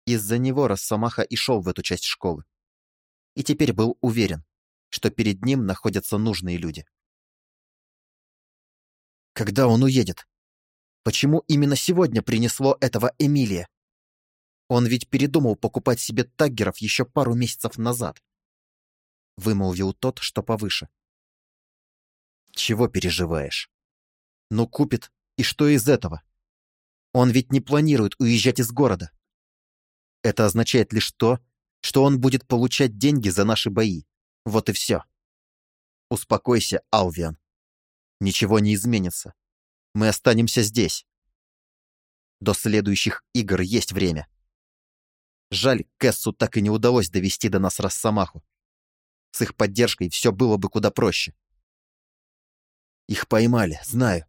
Из-за него Росомаха и шел в эту часть школы. И теперь был уверен, что перед ним находятся нужные люди. Когда он уедет? Почему именно сегодня принесло этого Эмилия? Он ведь передумал покупать себе таггеров еще пару месяцев назад. Вымолвил тот, что повыше. Чего переживаешь? Ну, купит, и что из этого? Он ведь не планирует уезжать из города. Это означает лишь то, что он будет получать деньги за наши бои. Вот и все. Успокойся, Алвиан. Ничего не изменится. Мы останемся здесь. До следующих игр есть время. Жаль, Кэссу так и не удалось довести до нас Росомаху. С их поддержкой все было бы куда проще. Их поймали, знаю.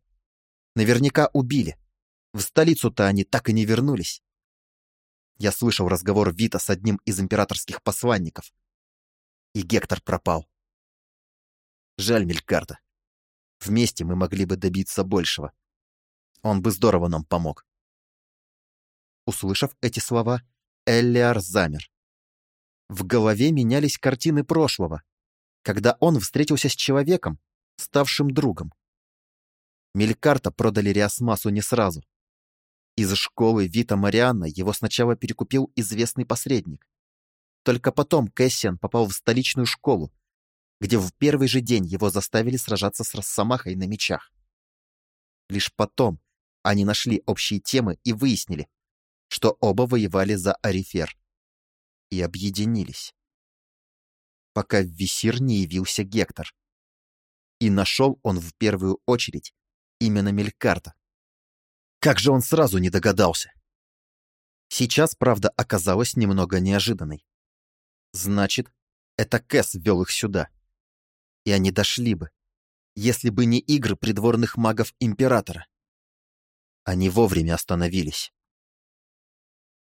Наверняка убили. В столицу-то они так и не вернулись. Я слышал разговор Вита с одним из императорских посланников. И Гектор пропал. Жаль Мелькарта. Вместе мы могли бы добиться большего. Он бы здорово нам помог. Услышав эти слова, Эллиар замер. В голове менялись картины прошлого, когда он встретился с человеком, ставшим другом. Мелькарта продали Риасмасу не сразу. Из школы Вита Марианна его сначала перекупил известный посредник. Только потом Кэссиан попал в столичную школу, где в первый же день его заставили сражаться с Росомахой на мечах. Лишь потом они нашли общие темы и выяснили, что оба воевали за Арифер. И объединились. Пока в Висир не явился Гектор. И нашел он в первую очередь именно Мелькарта. Как же он сразу не догадался? Сейчас, правда, оказалась немного неожиданной. Значит, это Кэс ввел их сюда и они дошли бы, если бы не игры придворных магов Императора. Они вовремя остановились.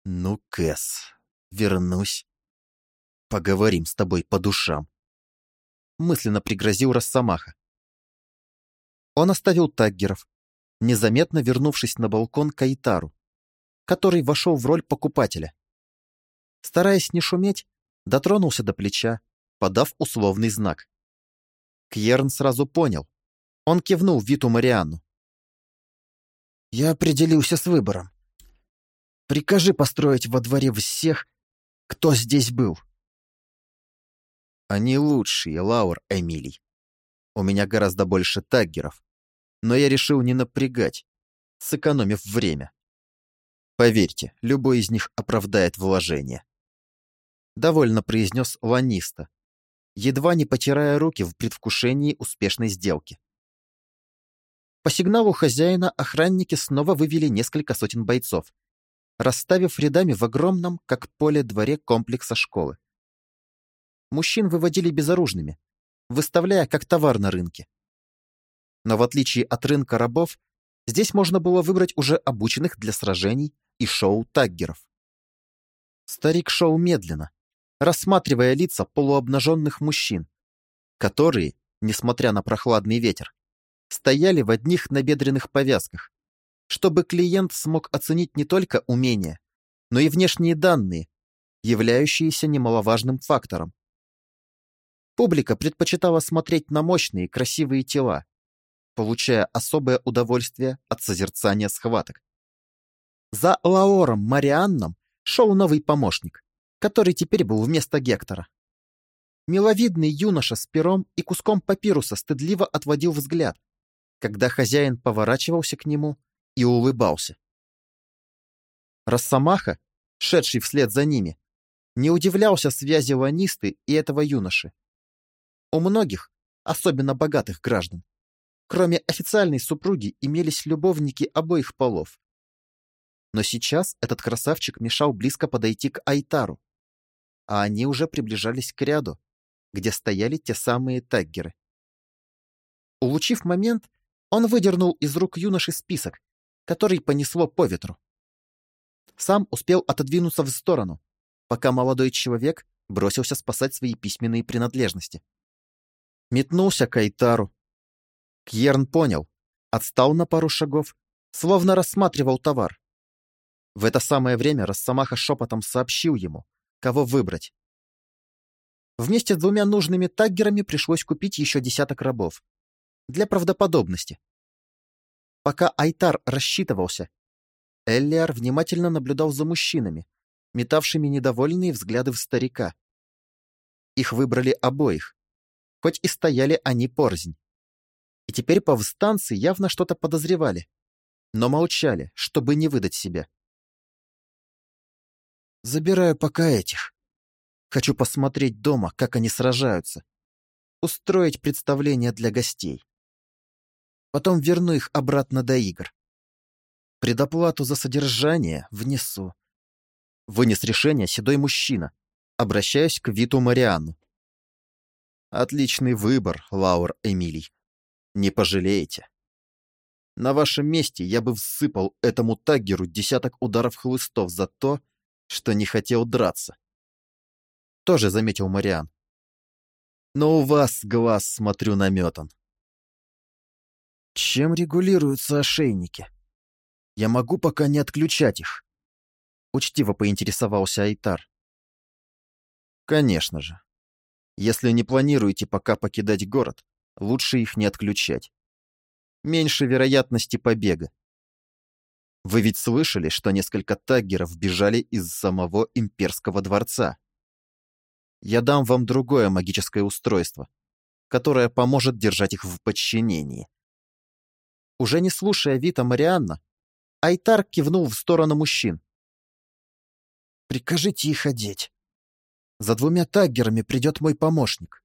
«Ну, Кэс, вернусь. Поговорим с тобой по душам», — мысленно пригрозил Росомаха. Он оставил таггеров, незаметно вернувшись на балкон к Айтару, который вошел в роль покупателя. Стараясь не шуметь, дотронулся до плеча, подав условный знак. Кьерн сразу понял. Он кивнул Виту Марианну. «Я определился с выбором. Прикажи построить во дворе всех, кто здесь был». Они лучшие, Лаур Эмилий. У меня гораздо больше таггеров. Но я решил не напрягать, сэкономив время. Поверьте, любой из них оправдает вложение. Довольно произнес Ланиста, едва не потирая руки в предвкушении успешной сделки. По сигналу хозяина охранники снова вывели несколько сотен бойцов, расставив рядами в огромном, как поле, дворе комплекса школы. Мужчин выводили безоружными, выставляя как товар на рынке. Но в отличие от рынка рабов, здесь можно было выбрать уже обученных для сражений и шоу таггеров. Старик шел медленно, рассматривая лица полуобнаженных мужчин, которые, несмотря на прохладный ветер, стояли в одних набедренных повязках, чтобы клиент смог оценить не только умения, но и внешние данные, являющиеся немаловажным фактором. Публика предпочитала смотреть на мощные красивые тела, получая особое удовольствие от созерцания схваток. За Лаором Марианном шел новый помощник, который теперь был вместо Гектора. Миловидный юноша с пером и куском папируса стыдливо отводил взгляд, когда хозяин поворачивался к нему и улыбался. Росомаха, шедший вслед за ними, не удивлялся связи Ланисты и этого юноши. У многих, особенно богатых граждан, кроме официальной супруги, имелись любовники обоих полов. Но сейчас этот красавчик мешал близко подойти к Айтару, а они уже приближались к ряду, где стояли те самые таггеры. Улучив момент, он выдернул из рук юноши список, который понесло по ветру. Сам успел отодвинуться в сторону, пока молодой человек бросился спасать свои письменные принадлежности. Метнулся к Айтару. Кьерн понял, отстал на пару шагов, словно рассматривал товар. В это самое время Росомаха шепотом сообщил ему, кого выбрать. Вместе с двумя нужными таггерами пришлось купить еще десяток рабов для правдоподобности. Пока Айтар рассчитывался, Эллиар внимательно наблюдал за мужчинами, метавшими недовольные взгляды в старика. Их выбрали обоих, хоть и стояли они порознь. И теперь повстанцы явно что-то подозревали, но молчали, чтобы не выдать себя. «Забираю пока этих. Хочу посмотреть дома, как они сражаются. Устроить представление для гостей. Потом верну их обратно до игр. Предоплату за содержание внесу. Вынес решение седой мужчина, обращаясь к Виту Мариану. Отличный выбор, Лаур Эмилий. Не пожалеете. На вашем месте я бы всыпал этому таггеру десяток ударов хлыстов за то, что не хотел драться. Тоже заметил Мариан. Но у вас глаз, смотрю, наметан. Чем регулируются ошейники? Я могу пока не отключать их. Учтиво поинтересовался Айтар. Конечно же. Если не планируете пока покидать город, лучше их не отключать. Меньше вероятности побега. Вы ведь слышали, что несколько таггеров бежали из самого имперского дворца? Я дам вам другое магическое устройство, которое поможет держать их в подчинении. Уже не слушая Вита Марианна, Айтар кивнул в сторону мужчин. «Прикажите их одеть. За двумя таггерами придет мой помощник».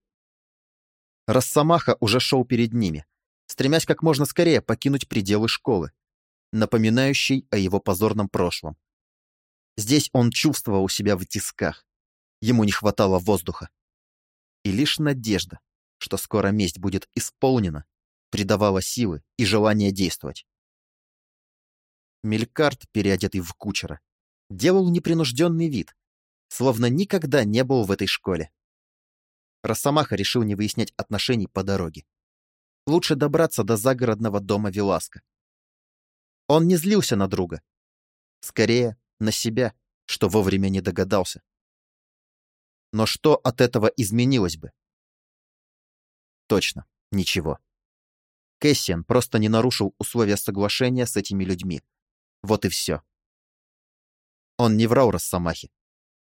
Росомаха уже шел перед ними, стремясь как можно скорее покинуть пределы школы, напоминающей о его позорном прошлом. Здесь он чувствовал себя в тисках. Ему не хватало воздуха. И лишь надежда, что скоро месть будет исполнена, придавала силы и желание действовать. Мелькарт, переодетый в кучера, делал непринужденный вид, словно никогда не был в этой школе. Росомаха решил не выяснять отношений по дороге. Лучше добраться до загородного дома Веласка. Он не злился на друга. Скорее, на себя, что вовремя не догадался. Но что от этого изменилось бы? Точно, ничего. Кэссиан просто не нарушил условия соглашения с этими людьми. Вот и все. Он не врал Росомахе.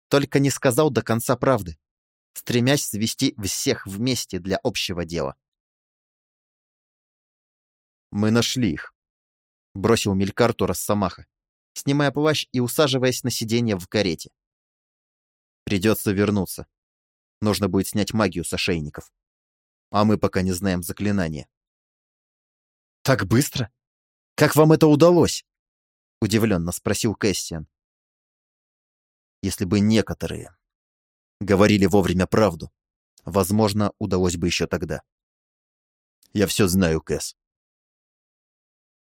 Только не сказал до конца правды. Стремясь свести всех вместе для общего дела. «Мы нашли их», — бросил Мелькарту Росомаха, снимая плащ и усаживаясь на сиденье в карете. «Придется вернуться. Нужно будет снять магию с ошейников. А мы пока не знаем заклинания». «Так быстро? Как вам это удалось?» — удивленно спросил Кэссиан. «Если бы некоторые говорили вовремя правду, возможно, удалось бы еще тогда. Я все знаю, Кэс.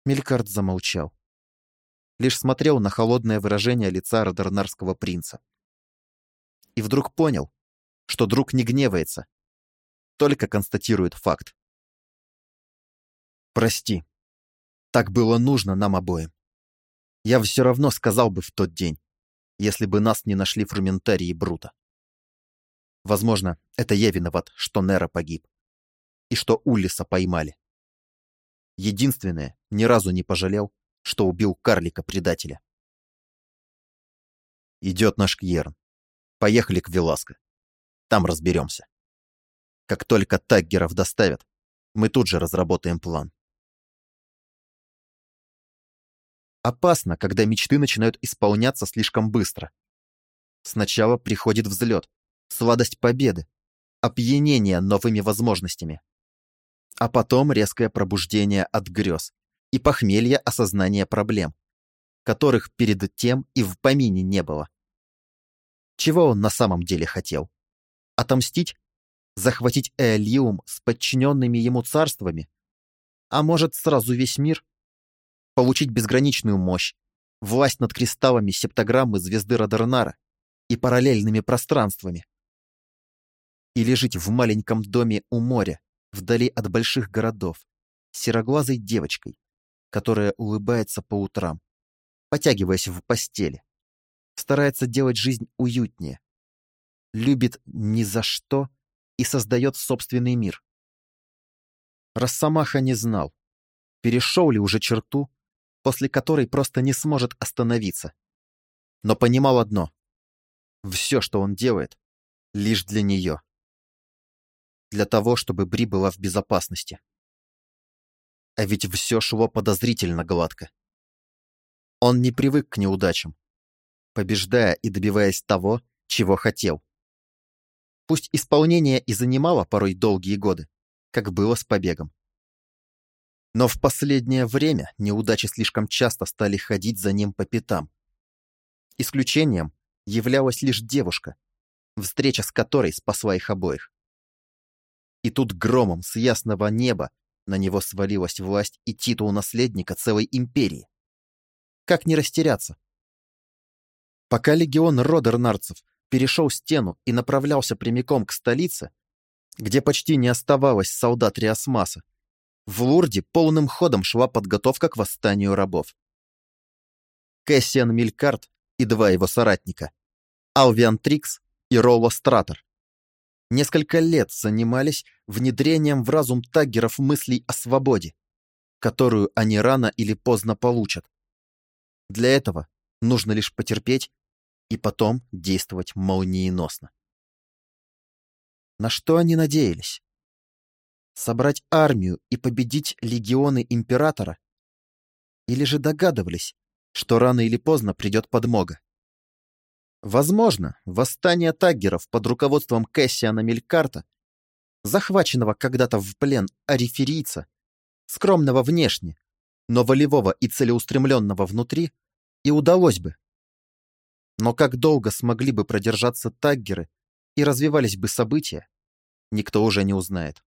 Мелькарт замолчал. Лишь смотрел на холодное выражение лица Родернарского принца. И вдруг понял, что друг не гневается, только констатирует факт. «Прости, так было нужно нам обоим. Я все равно сказал бы в тот день, если бы нас не нашли фрументарии Брута. Возможно, это я виноват, что Нера погиб. И что Уллиса поймали. Единственное, ни разу не пожалел, что убил карлика-предателя. Идет наш Кьерн. Поехали к Веласко. Там разберемся. Как только таггеров доставят, мы тут же разработаем план. Опасно, когда мечты начинают исполняться слишком быстро. Сначала приходит взлет, сладость победы, опьянение новыми возможностями. А потом резкое пробуждение от грез и похмелье осознания проблем, которых перед тем и в помине не было. Чего он на самом деле хотел? Отомстить? Захватить Эолиум с подчиненными ему царствами? А может, сразу весь мир? Получить безграничную мощь, власть над кристаллами септограммы звезды Радернара и параллельными пространствами? Или жить в маленьком доме у моря, вдали от больших городов, сероглазой девочкой, которая улыбается по утрам, потягиваясь в постели, старается делать жизнь уютнее, любит ни за что и создает собственный мир. Росомаха не знал, перешел ли уже черту, после которой просто не сможет остановиться. Но понимал одно — все, что он делает, лишь для нее для того, чтобы Бри была в безопасности. А ведь все шло подозрительно гладко. Он не привык к неудачам, побеждая и добиваясь того, чего хотел. Пусть исполнение и занимало порой долгие годы, как было с побегом. Но в последнее время неудачи слишком часто стали ходить за ним по пятам. Исключением являлась лишь девушка, встреча с которой спасла их обоих. И тут громом с ясного неба на него свалилась власть и титул наследника целой империи. Как не растеряться? Пока легион Родернарцев перешел стену и направлялся прямиком к столице, где почти не оставалось солдат Риасмаса, в Лурде полным ходом шла подготовка к восстанию рабов. Кэссиан Милькарт и два его соратника, Алвиан Трикс и Ролло Стратор, несколько лет занимались внедрением в разум таггеров мыслей о свободе, которую они рано или поздно получат. Для этого нужно лишь потерпеть и потом действовать молниеносно. На что они надеялись? Собрать армию и победить легионы императора? Или же догадывались, что рано или поздно придет подмога? Возможно, восстание таггеров под руководством Кэссиана Мелькарта, захваченного когда-то в плен ариферийца, скромного внешне, но волевого и целеустремленного внутри, и удалось бы. Но как долго смогли бы продержаться таггеры и развивались бы события, никто уже не узнает.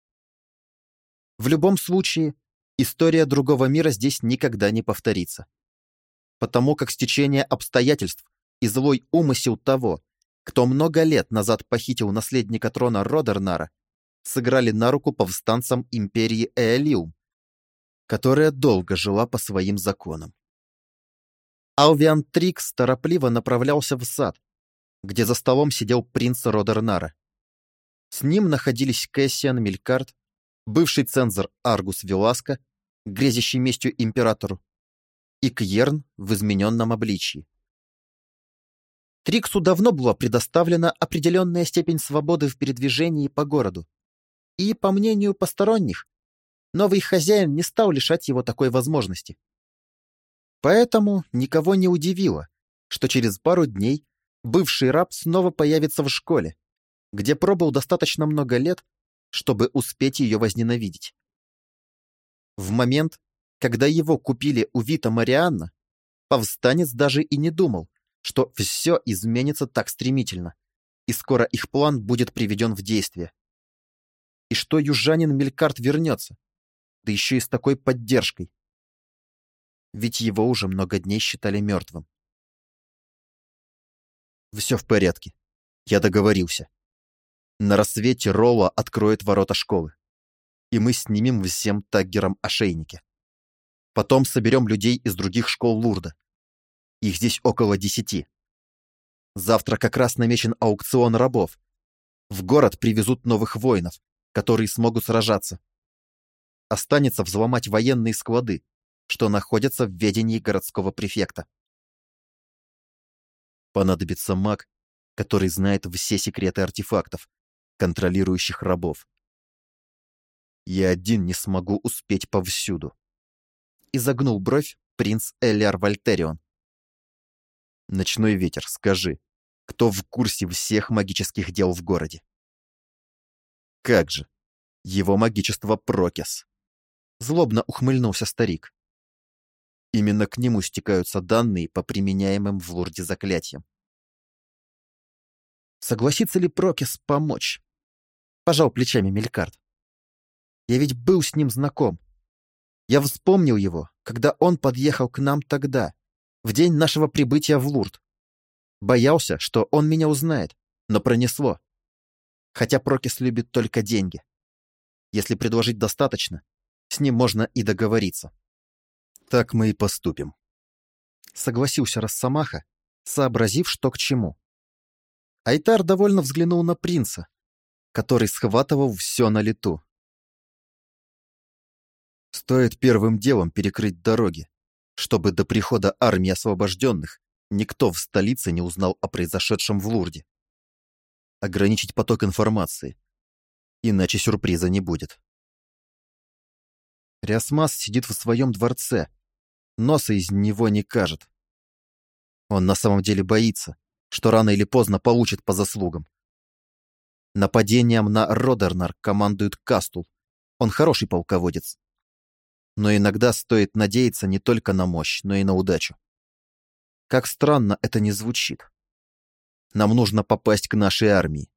В любом случае, история другого мира здесь никогда не повторится. Потому как стечение обстоятельств и злой умысел того, кто много лет назад похитил наследника трона Родернара, сыграли на руку повстанцам империи Эолиум, которая долго жила по своим законам. Алвиан Трикс торопливо направлялся в сад, где за столом сидел принц Родернара. С ним находились Кэссиан Мелькарт, бывший цензор Аргус Веласко, грезящий местью императору, и Кьерн в измененном обличии. Триксу давно была предоставлена определенная степень свободы в передвижении по городу. И, по мнению посторонних, новый хозяин не стал лишать его такой возможности. Поэтому никого не удивило, что через пару дней бывший раб снова появится в школе, где пробыл достаточно много лет, чтобы успеть ее возненавидеть. В момент, когда его купили у Вита Марианна, повстанец даже и не думал, что все изменится так стремительно, и скоро их план будет приведен в действие. И что южанин Мелькарт вернется, да еще и с такой поддержкой. Ведь его уже много дней считали мертвым. Все в порядке. Я договорился. На рассвете Ролла откроет ворота школы. И мы снимем всем таггерам ошейники. Потом соберем людей из других школ Лурда. Их здесь около десяти. Завтра как раз намечен аукцион рабов. В город привезут новых воинов, которые смогут сражаться. Останется взломать военные склады, что находятся в ведении городского префекта. Понадобится маг, который знает все секреты артефактов, контролирующих рабов. Я один не смогу успеть повсюду. Изогнул бровь принц Элиар Вольтерион. Ночной ветер, скажи, кто в курсе всех магических дел в городе? Как же? Его магичество Прокес. Злобно ухмыльнулся старик. Именно к нему стекаются данные по применяемым в Лурде заклятиям. Согласится ли Прокис помочь? Пожал плечами Мелькарт. Я ведь был с ним знаком. Я вспомнил его, когда он подъехал к нам тогда, в день нашего прибытия в Лурд. Боялся, что он меня узнает, но пронесло. Хотя Прокис любит только деньги. Если предложить достаточно, с ним можно и договориться. Так мы и поступим. Согласился Росомаха, сообразив, что к чему. Айтар довольно взглянул на принца, который схватывал все на лету. Стоит первым делом перекрыть дороги, чтобы до прихода армии освобожденных никто в столице не узнал о произошедшем в Лурде. Ограничить поток информации, иначе сюрприза не будет. Рясмас сидит в своем дворце, носа из него не кажет. Он на самом деле боится, что рано или поздно получит по заслугам. Нападением на Родернар командует Кастул. Он хороший полководец. Но иногда стоит надеяться не только на мощь, но и на удачу. Как странно это не звучит. Нам нужно попасть к нашей армии.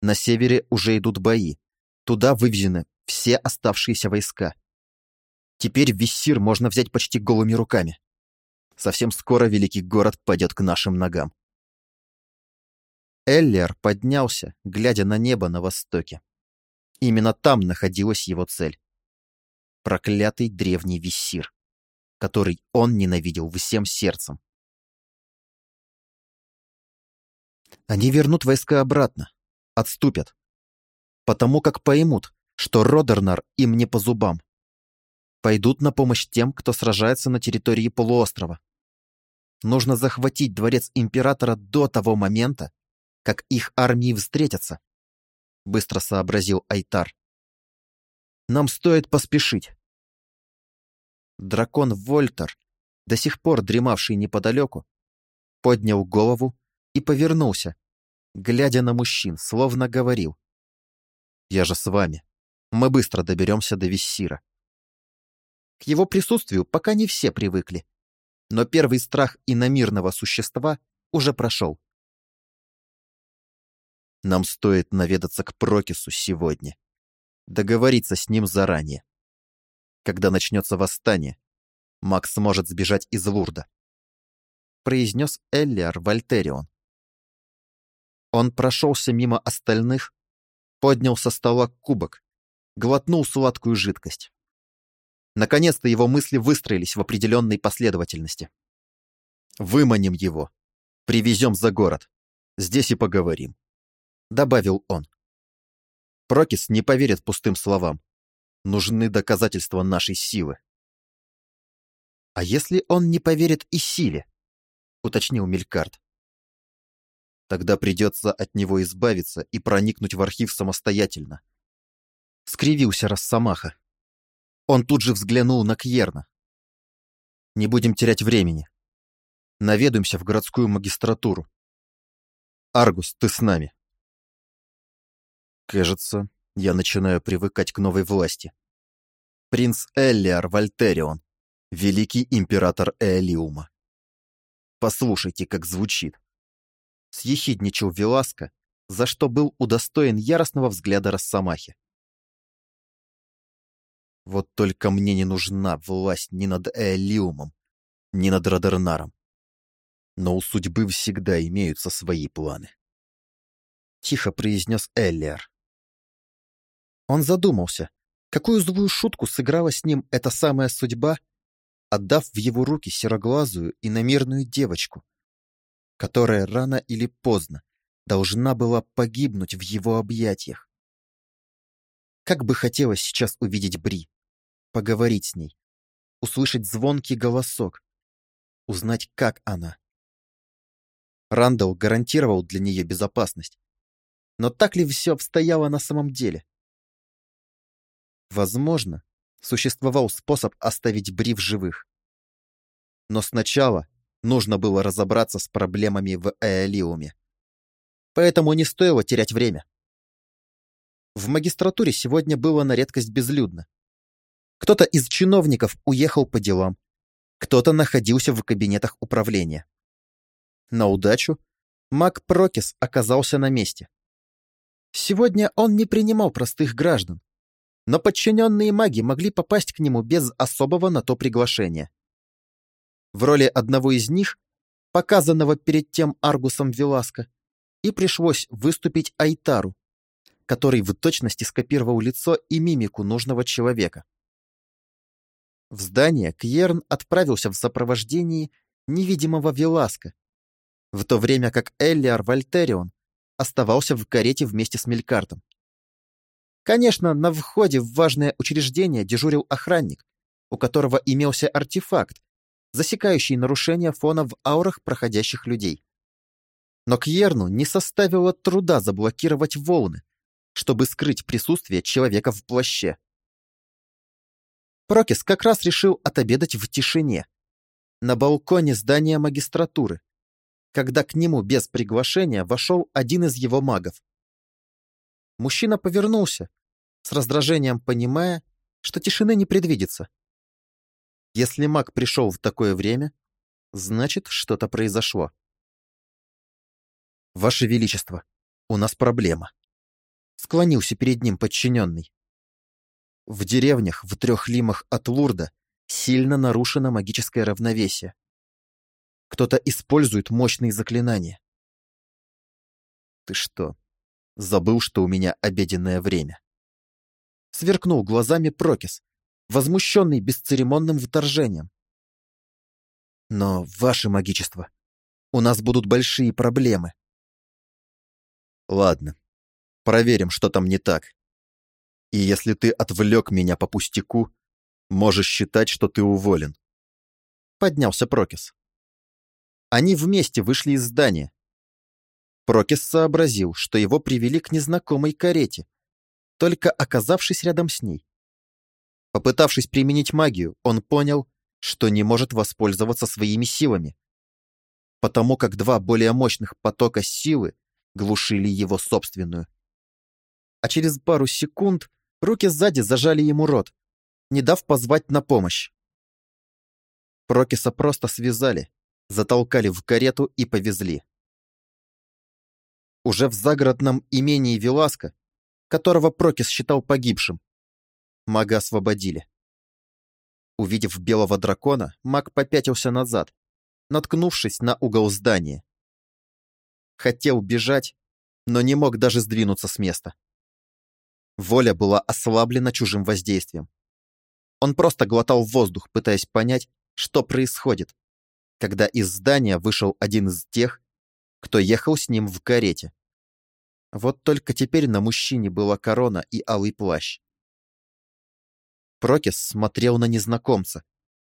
На севере уже идут бои. Туда вывезены все оставшиеся войска. Теперь Виссир можно взять почти голыми руками. Совсем скоро великий город пойдет к нашим ногам. Эллер поднялся, глядя на небо на востоке. Именно там находилась его цель. Проклятый древний Виссир, который он ненавидел всем сердцем. Они вернут войска обратно, отступят, потому как поймут, что Родернар им не по зубам пойдут на помощь тем, кто сражается на территории полуострова. Нужно захватить дворец императора до того момента, как их армии встретятся, быстро сообразил Айтар. Нам стоит поспешить. Дракон Вольтер, до сих пор дремавший неподалеку, поднял голову и повернулся, глядя на мужчин, словно говорил. «Я же с вами. Мы быстро доберемся до Виссира». К его присутствию пока не все привыкли. Но первый страх иномирного существа уже прошел. Нам стоит наведаться к Прокису сегодня. Договориться с ним заранее. Когда начнется восстание, Макс сможет сбежать из Лурда. Произнес Эллиар Вольтерион. Он прошелся мимо остальных, поднял со стола кубок, глотнул сладкую жидкость. Наконец-то его мысли выстроились в определенной последовательности. «Выманим его. Привезем за город. Здесь и поговорим», — добавил он. Прокис не поверит пустым словам. Нужны доказательства нашей силы. «А если он не поверит и силе?» — уточнил Мелькарт. Тогда придется от него избавиться и проникнуть в архив самостоятельно. Скривился Росомаха. Он тут же взглянул на Кьерна. Не будем терять времени. Наведуемся в городскую магистратуру. Аргус, ты с нами. Кажется, я начинаю привыкать к новой власти. Принц Эллиар Вольтерион, великий император Эолиума. Послушайте, как звучит. Съехидничал Веласко, за что был удостоен яростного взгляда Росомахи. Вот только мне не нужна власть ни над Эолиумом, ни над Радернаром. Но у судьбы всегда имеются свои планы. Тихо произнес Эллиар. Он задумался, какую злую шутку сыграла с ним эта самая судьба, отдав в его руки сероглазую и намерную девочку, которая рано или поздно должна была погибнуть в его объятиях. Как бы хотелось сейчас увидеть Бри, поговорить с ней, услышать звонкий голосок, узнать, как она. Рандall гарантировал для нее безопасность. Но так ли все обстояло на самом деле? Возможно, существовал способ оставить Бри в живых. Но сначала нужно было разобраться с проблемами в Эолиуме. Поэтому не стоило терять время. В магистратуре сегодня было на редкость безлюдно. Кто-то из чиновников уехал по делам, кто-то находился в кабинетах управления. На удачу маг Прокис оказался на месте. Сегодня он не принимал простых граждан, но подчиненные маги могли попасть к нему без особого на то приглашения. В роли одного из них, показанного перед тем Аргусом Веласко, и пришлось выступить Айтару, который в точности скопировал лицо и мимику нужного человека. В здание Кьерн отправился в сопровождении невидимого Веласка, в то время как Эллиар Вольтерион оставался в карете вместе с Мелькартом. Конечно, на входе в важное учреждение дежурил охранник, у которого имелся артефакт, засекающий нарушения фона в аурах проходящих людей. Но Кьерну не составило труда заблокировать волны, чтобы скрыть присутствие человека в плаще. Прокис как раз решил отобедать в тишине, на балконе здания магистратуры, когда к нему без приглашения вошел один из его магов. Мужчина повернулся, с раздражением понимая, что тишины не предвидится. Если маг пришел в такое время, значит, что-то произошло. «Ваше Величество, у нас проблема», — склонился перед ним подчиненный. В деревнях в трех лимах от Лурда сильно нарушено магическое равновесие. Кто-то использует мощные заклинания. Ты что, Забыл, что у меня обеденное время. Сверкнул глазами Прокис, возмущенный бесцеремонным вторжением. Но, ваше магичество, у нас будут большие проблемы. Ладно, проверим, что там не так. И если ты отвлек меня по пустяку, можешь считать, что ты уволен. Поднялся Прокис. Они вместе вышли из здания, Прокис сообразил, что его привели к незнакомой карете, только оказавшись рядом с ней. Попытавшись применить магию, он понял, что не может воспользоваться своими силами, потому как два более мощных потока силы глушили его собственную. А через пару секунд руки сзади зажали ему рот, не дав позвать на помощь. Прокиса просто связали, затолкали в карету и повезли. Уже в загородном имении Веласка, которого Прокис считал погибшим, мага освободили. Увидев белого дракона, маг попятился назад, наткнувшись на угол здания. Хотел бежать, но не мог даже сдвинуться с места. Воля была ослаблена чужим воздействием. Он просто глотал воздух, пытаясь понять, что происходит, когда из здания вышел один из тех, кто ехал с ним в карете. Вот только теперь на мужчине была корона и алый плащ. Прокис смотрел на незнакомца,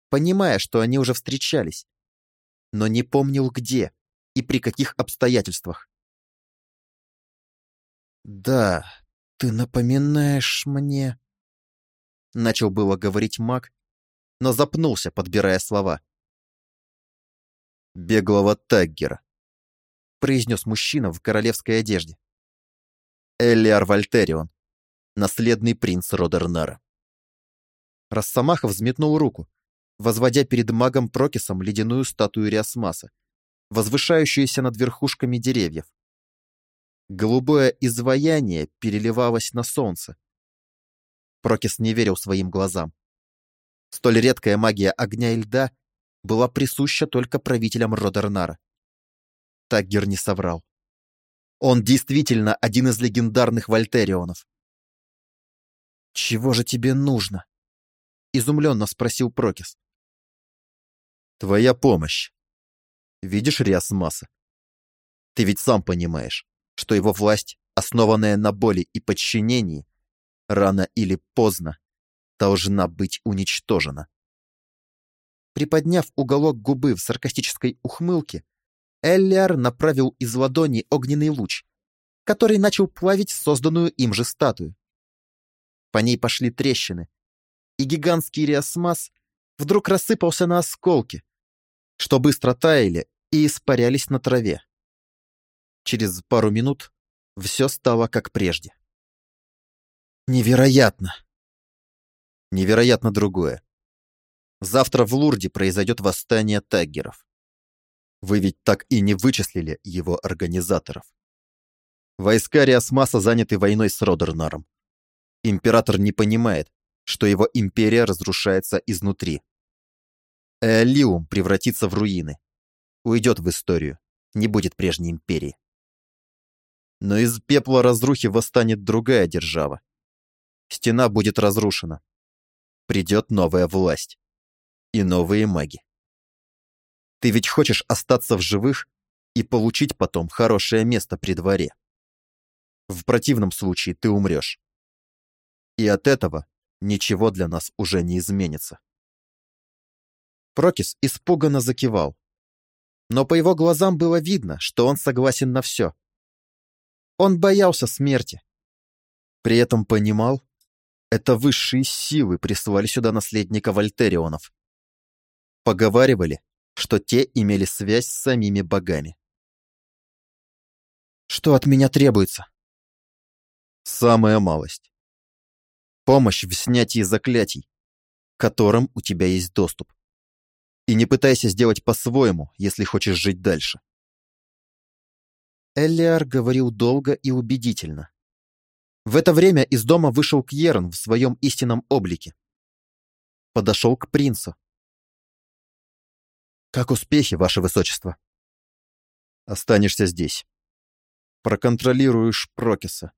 понимая, что они уже встречались, но не помнил где и при каких обстоятельствах. Да, ты напоминаешь мне... Начал было говорить маг, но запнулся, подбирая слова. «Беглого Таггера», — произнес мужчина в королевской одежде. «Элиар Вольтерион, наследный принц Родернара». Росомаха взметнул руку, возводя перед магом Прокисом ледяную статую Риасмаса, возвышающуюся над верхушками деревьев. Голубое изваяние переливалось на солнце. Прокис не верил своим глазам. Столь редкая магия огня и льда была присуща только правителям Родернара. Таггер не соврал. Он действительно один из легендарных вольтерионов. «Чего же тебе нужно?» — изумленно спросил Прокис. «Твоя помощь. Видишь Риасмаса? Ты ведь сам понимаешь, что его власть, основанная на боли и подчинении, рано или поздно должна быть уничтожена. Приподняв уголок губы в саркастической ухмылке, Эллиар направил из ладони огненный луч, который начал плавить созданную им же статую. По ней пошли трещины, и гигантский риасмас вдруг рассыпался на осколки, что быстро таяли и испарялись на траве. Через пару минут все стало как прежде. Невероятно! Невероятно другое. Завтра в Лурде произойдет восстание таггеров. Вы ведь так и не вычислили его организаторов. Войска Риасмаса заняты войной с Родернаром. Император не понимает, что его империя разрушается изнутри. Эолиум превратится в руины. Уйдет в историю. Не будет прежней империи. Но из пепла разрухи восстанет другая держава. Стена будет разрушена. Придет новая власть. И новые маги. Ты ведь хочешь остаться в живых и получить потом хорошее место при дворе. В противном случае ты умрешь. И от этого ничего для нас уже не изменится. Прокис испуганно закивал. Но по его глазам было видно, что он согласен на все. Он боялся смерти. При этом понимал, это высшие силы прислали сюда наследника Вольтерионов. Поговаривали, что те имели связь с самими богами. Что от меня требуется? Самая малость. Помощь в снятии заклятий, к которым у тебя есть доступ. И не пытайся сделать по-своему, если хочешь жить дальше. Эллиар говорил долго и убедительно. В это время из дома вышел Кьерн в своем истинном облике. Подошел к принцу. «Как успехи, ваше высочество?» «Останешься здесь. Проконтролируешь Прокиса.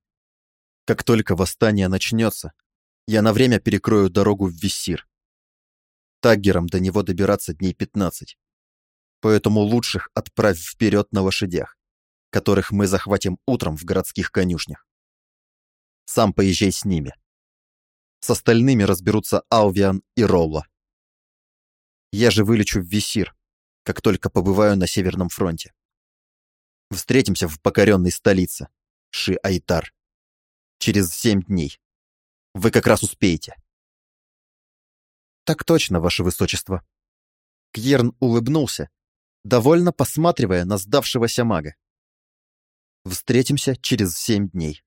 Как только восстание начнется, я на время перекрою дорогу в Виссир. Таггерам до него добираться дней пятнадцать. Поэтому лучших отправь вперед на лошадях, которых мы захватим утром в городских конюшнях. Сам поезжай с ними. С остальными разберутся Алвиан и Ролла. Я же вылечу в Висир, как только побываю на Северном фронте. Встретимся в покоренной столице, Ши-Айтар. Через семь дней. Вы как раз успеете. Так точно, ваше высочество. Кьерн улыбнулся, довольно посматривая на сдавшегося мага. Встретимся через семь дней.